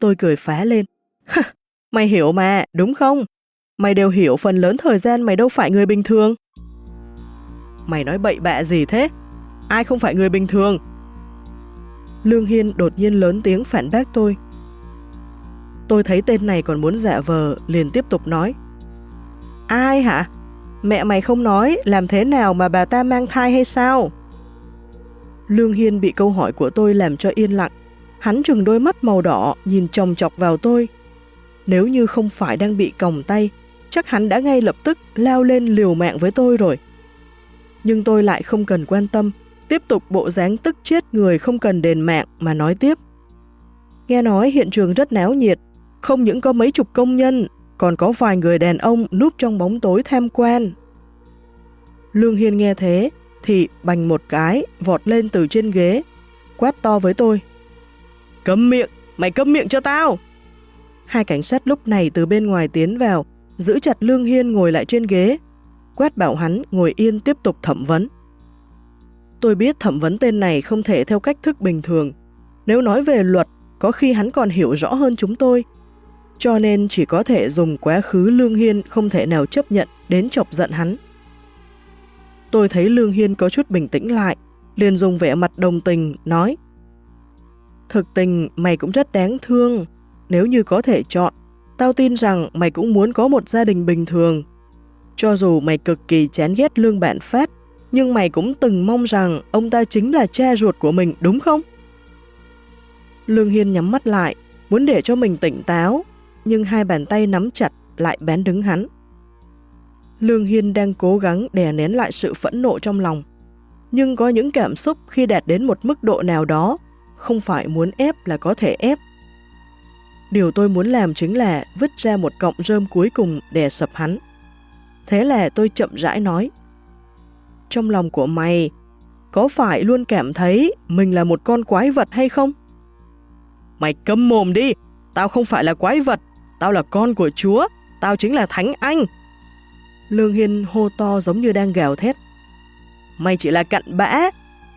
Tôi cười phá lên. mày hiểu mà, đúng không? Mày đều hiểu phần lớn thời gian mày đâu phải người bình thường. Mày nói bậy bạ gì thế? Ai không phải người bình thường? Lương Hiên đột nhiên lớn tiếng phản bác tôi. Tôi thấy tên này còn muốn giả vờ, liền tiếp tục nói. Ai hả? Mẹ mày không nói, làm thế nào mà bà ta mang thai hay sao? Lương Hiên bị câu hỏi của tôi làm cho yên lặng. Hắn trừng đôi mắt màu đỏ, nhìn chồng chọc vào tôi. Nếu như không phải đang bị còng tay, chắc hắn đã ngay lập tức lao lên liều mạng với tôi rồi. Nhưng tôi lại không cần quan tâm, tiếp tục bộ dáng tức chết người không cần đền mạng mà nói tiếp. Nghe nói hiện trường rất náo nhiệt, không những có mấy chục công nhân, còn có vài người đàn ông núp trong bóng tối tham quan. Lương Hiên nghe thế, thì bành một cái, vọt lên từ trên ghế, quát to với tôi. Cấm miệng, mày cấm miệng cho tao! Hai cảnh sát lúc này từ bên ngoài tiến vào, giữ chặt Lương Hiên ngồi lại trên ghế, quát bảo hắn ngồi yên tiếp tục thẩm vấn. Tôi biết thẩm vấn tên này không thể theo cách thức bình thường. Nếu nói về luật, có khi hắn còn hiểu rõ hơn chúng tôi. Cho nên chỉ có thể dùng quá khứ Lương Hiên không thể nào chấp nhận đến chọc giận hắn. Tôi thấy Lương Hiên có chút bình tĩnh lại, liền dùng vẻ mặt đồng tình, nói Thực tình mày cũng rất đáng thương, nếu như có thể chọn, tao tin rằng mày cũng muốn có một gia đình bình thường. Cho dù mày cực kỳ chán ghét Lương bạn Phát, nhưng mày cũng từng mong rằng ông ta chính là cha ruột của mình, đúng không? Lương Hiên nhắm mắt lại, muốn để cho mình tỉnh táo, nhưng hai bàn tay nắm chặt lại bén đứng hắn. Lương Hiên đang cố gắng đè nén lại sự phẫn nộ trong lòng. Nhưng có những cảm xúc khi đạt đến một mức độ nào đó, không phải muốn ép là có thể ép. Điều tôi muốn làm chính là vứt ra một cọng rơm cuối cùng đè sập hắn. Thế là tôi chậm rãi nói. Trong lòng của mày, có phải luôn cảm thấy mình là một con quái vật hay không? Mày câm mồm đi, tao không phải là quái vật, tao là con của Chúa, tao chính là Thánh Anh. Lương Hiên hô to giống như đang gào thét. Mày chỉ là cặn bã,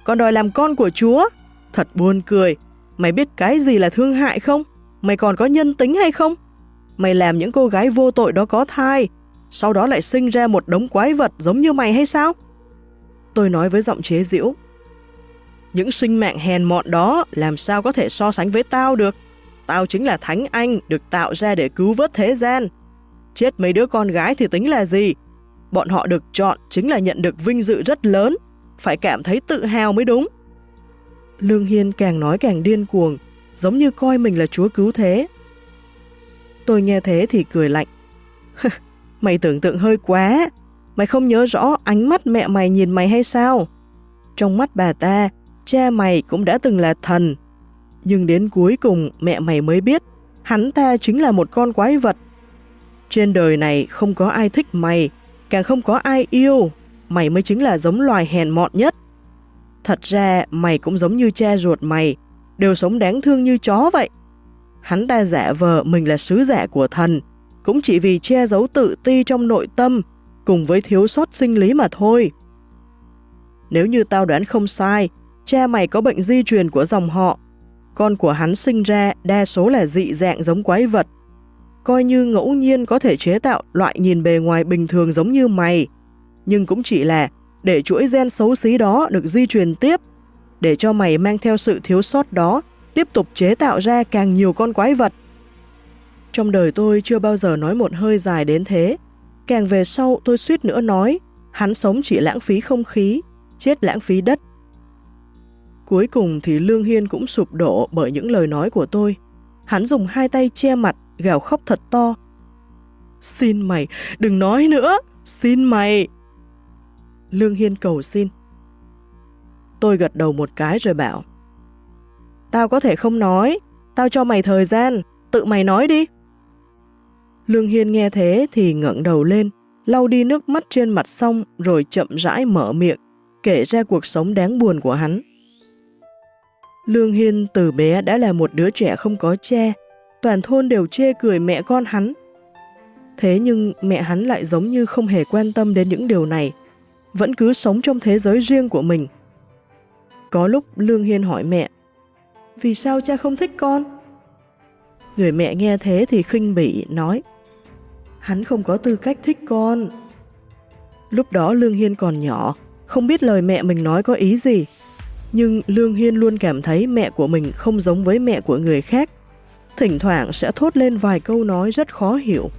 còn đòi làm con của Chúa. Thật buồn cười, mày biết cái gì là thương hại không? Mày còn có nhân tính hay không? Mày làm những cô gái vô tội đó có thai, sau đó lại sinh ra một đống quái vật giống như mày hay sao? Tôi nói với giọng chế giễu. Những sinh mạng hèn mọn đó làm sao có thể so sánh với tao được? Tao chính là Thánh Anh được tạo ra để cứu vớt thế gian. Chết mấy đứa con gái thì tính là gì? Bọn họ được chọn chính là nhận được vinh dự rất lớn, phải cảm thấy tự hào mới đúng. Lương Hiên càng nói càng điên cuồng, giống như coi mình là chúa cứu thế. Tôi nghe thế thì cười lạnh. mày tưởng tượng hơi quá, mày không nhớ rõ ánh mắt mẹ mày nhìn mày hay sao? Trong mắt bà ta, cha mày cũng đã từng là thần. Nhưng đến cuối cùng mẹ mày mới biết, hắn ta chính là một con quái vật trên đời này không có ai thích mày, càng không có ai yêu, mày mới chính là giống loài hèn mọn nhất. Thật ra mày cũng giống như cha ruột mày, đều sống đáng thương như chó vậy. Hắn ta giả vờ mình là sứ giả của thần, cũng chỉ vì che giấu tự ti trong nội tâm, cùng với thiếu sót sinh lý mà thôi. Nếu như tao đoán không sai, cha mày có bệnh di truyền của dòng họ, con của hắn sinh ra đa số là dị dạng giống quái vật, coi như ngẫu nhiên có thể chế tạo loại nhìn bề ngoài bình thường giống như mày, nhưng cũng chỉ là để chuỗi gen xấu xí đó được di truyền tiếp, để cho mày mang theo sự thiếu sót đó tiếp tục chế tạo ra càng nhiều con quái vật. Trong đời tôi chưa bao giờ nói một hơi dài đến thế, càng về sau tôi suýt nữa nói, hắn sống chỉ lãng phí không khí, chết lãng phí đất. Cuối cùng thì Lương Hiên cũng sụp đổ bởi những lời nói của tôi. Hắn dùng hai tay che mặt, gào khóc thật to. Xin mày, đừng nói nữa, xin mày. Lương Hiên cầu xin. Tôi gật đầu một cái rồi bảo. Tao có thể không nói, tao cho mày thời gian, tự mày nói đi. Lương Hiên nghe thế thì ngẩng đầu lên, lau đi nước mắt trên mặt xong rồi chậm rãi mở miệng, kể ra cuộc sống đáng buồn của hắn. Lương Hiên từ bé đã là một đứa trẻ không có cha, toàn thôn đều chê cười mẹ con hắn. Thế nhưng mẹ hắn lại giống như không hề quan tâm đến những điều này, vẫn cứ sống trong thế giới riêng của mình. Có lúc Lương Hiên hỏi mẹ, vì sao cha không thích con? Người mẹ nghe thế thì khinh bỉ, nói, hắn không có tư cách thích con. Lúc đó Lương Hiên còn nhỏ, không biết lời mẹ mình nói có ý gì, nhưng Lương Hiên luôn cảm thấy mẹ của mình không giống với mẹ của người khác. Thỉnh thoảng sẽ thốt lên vài câu nói rất khó hiểu.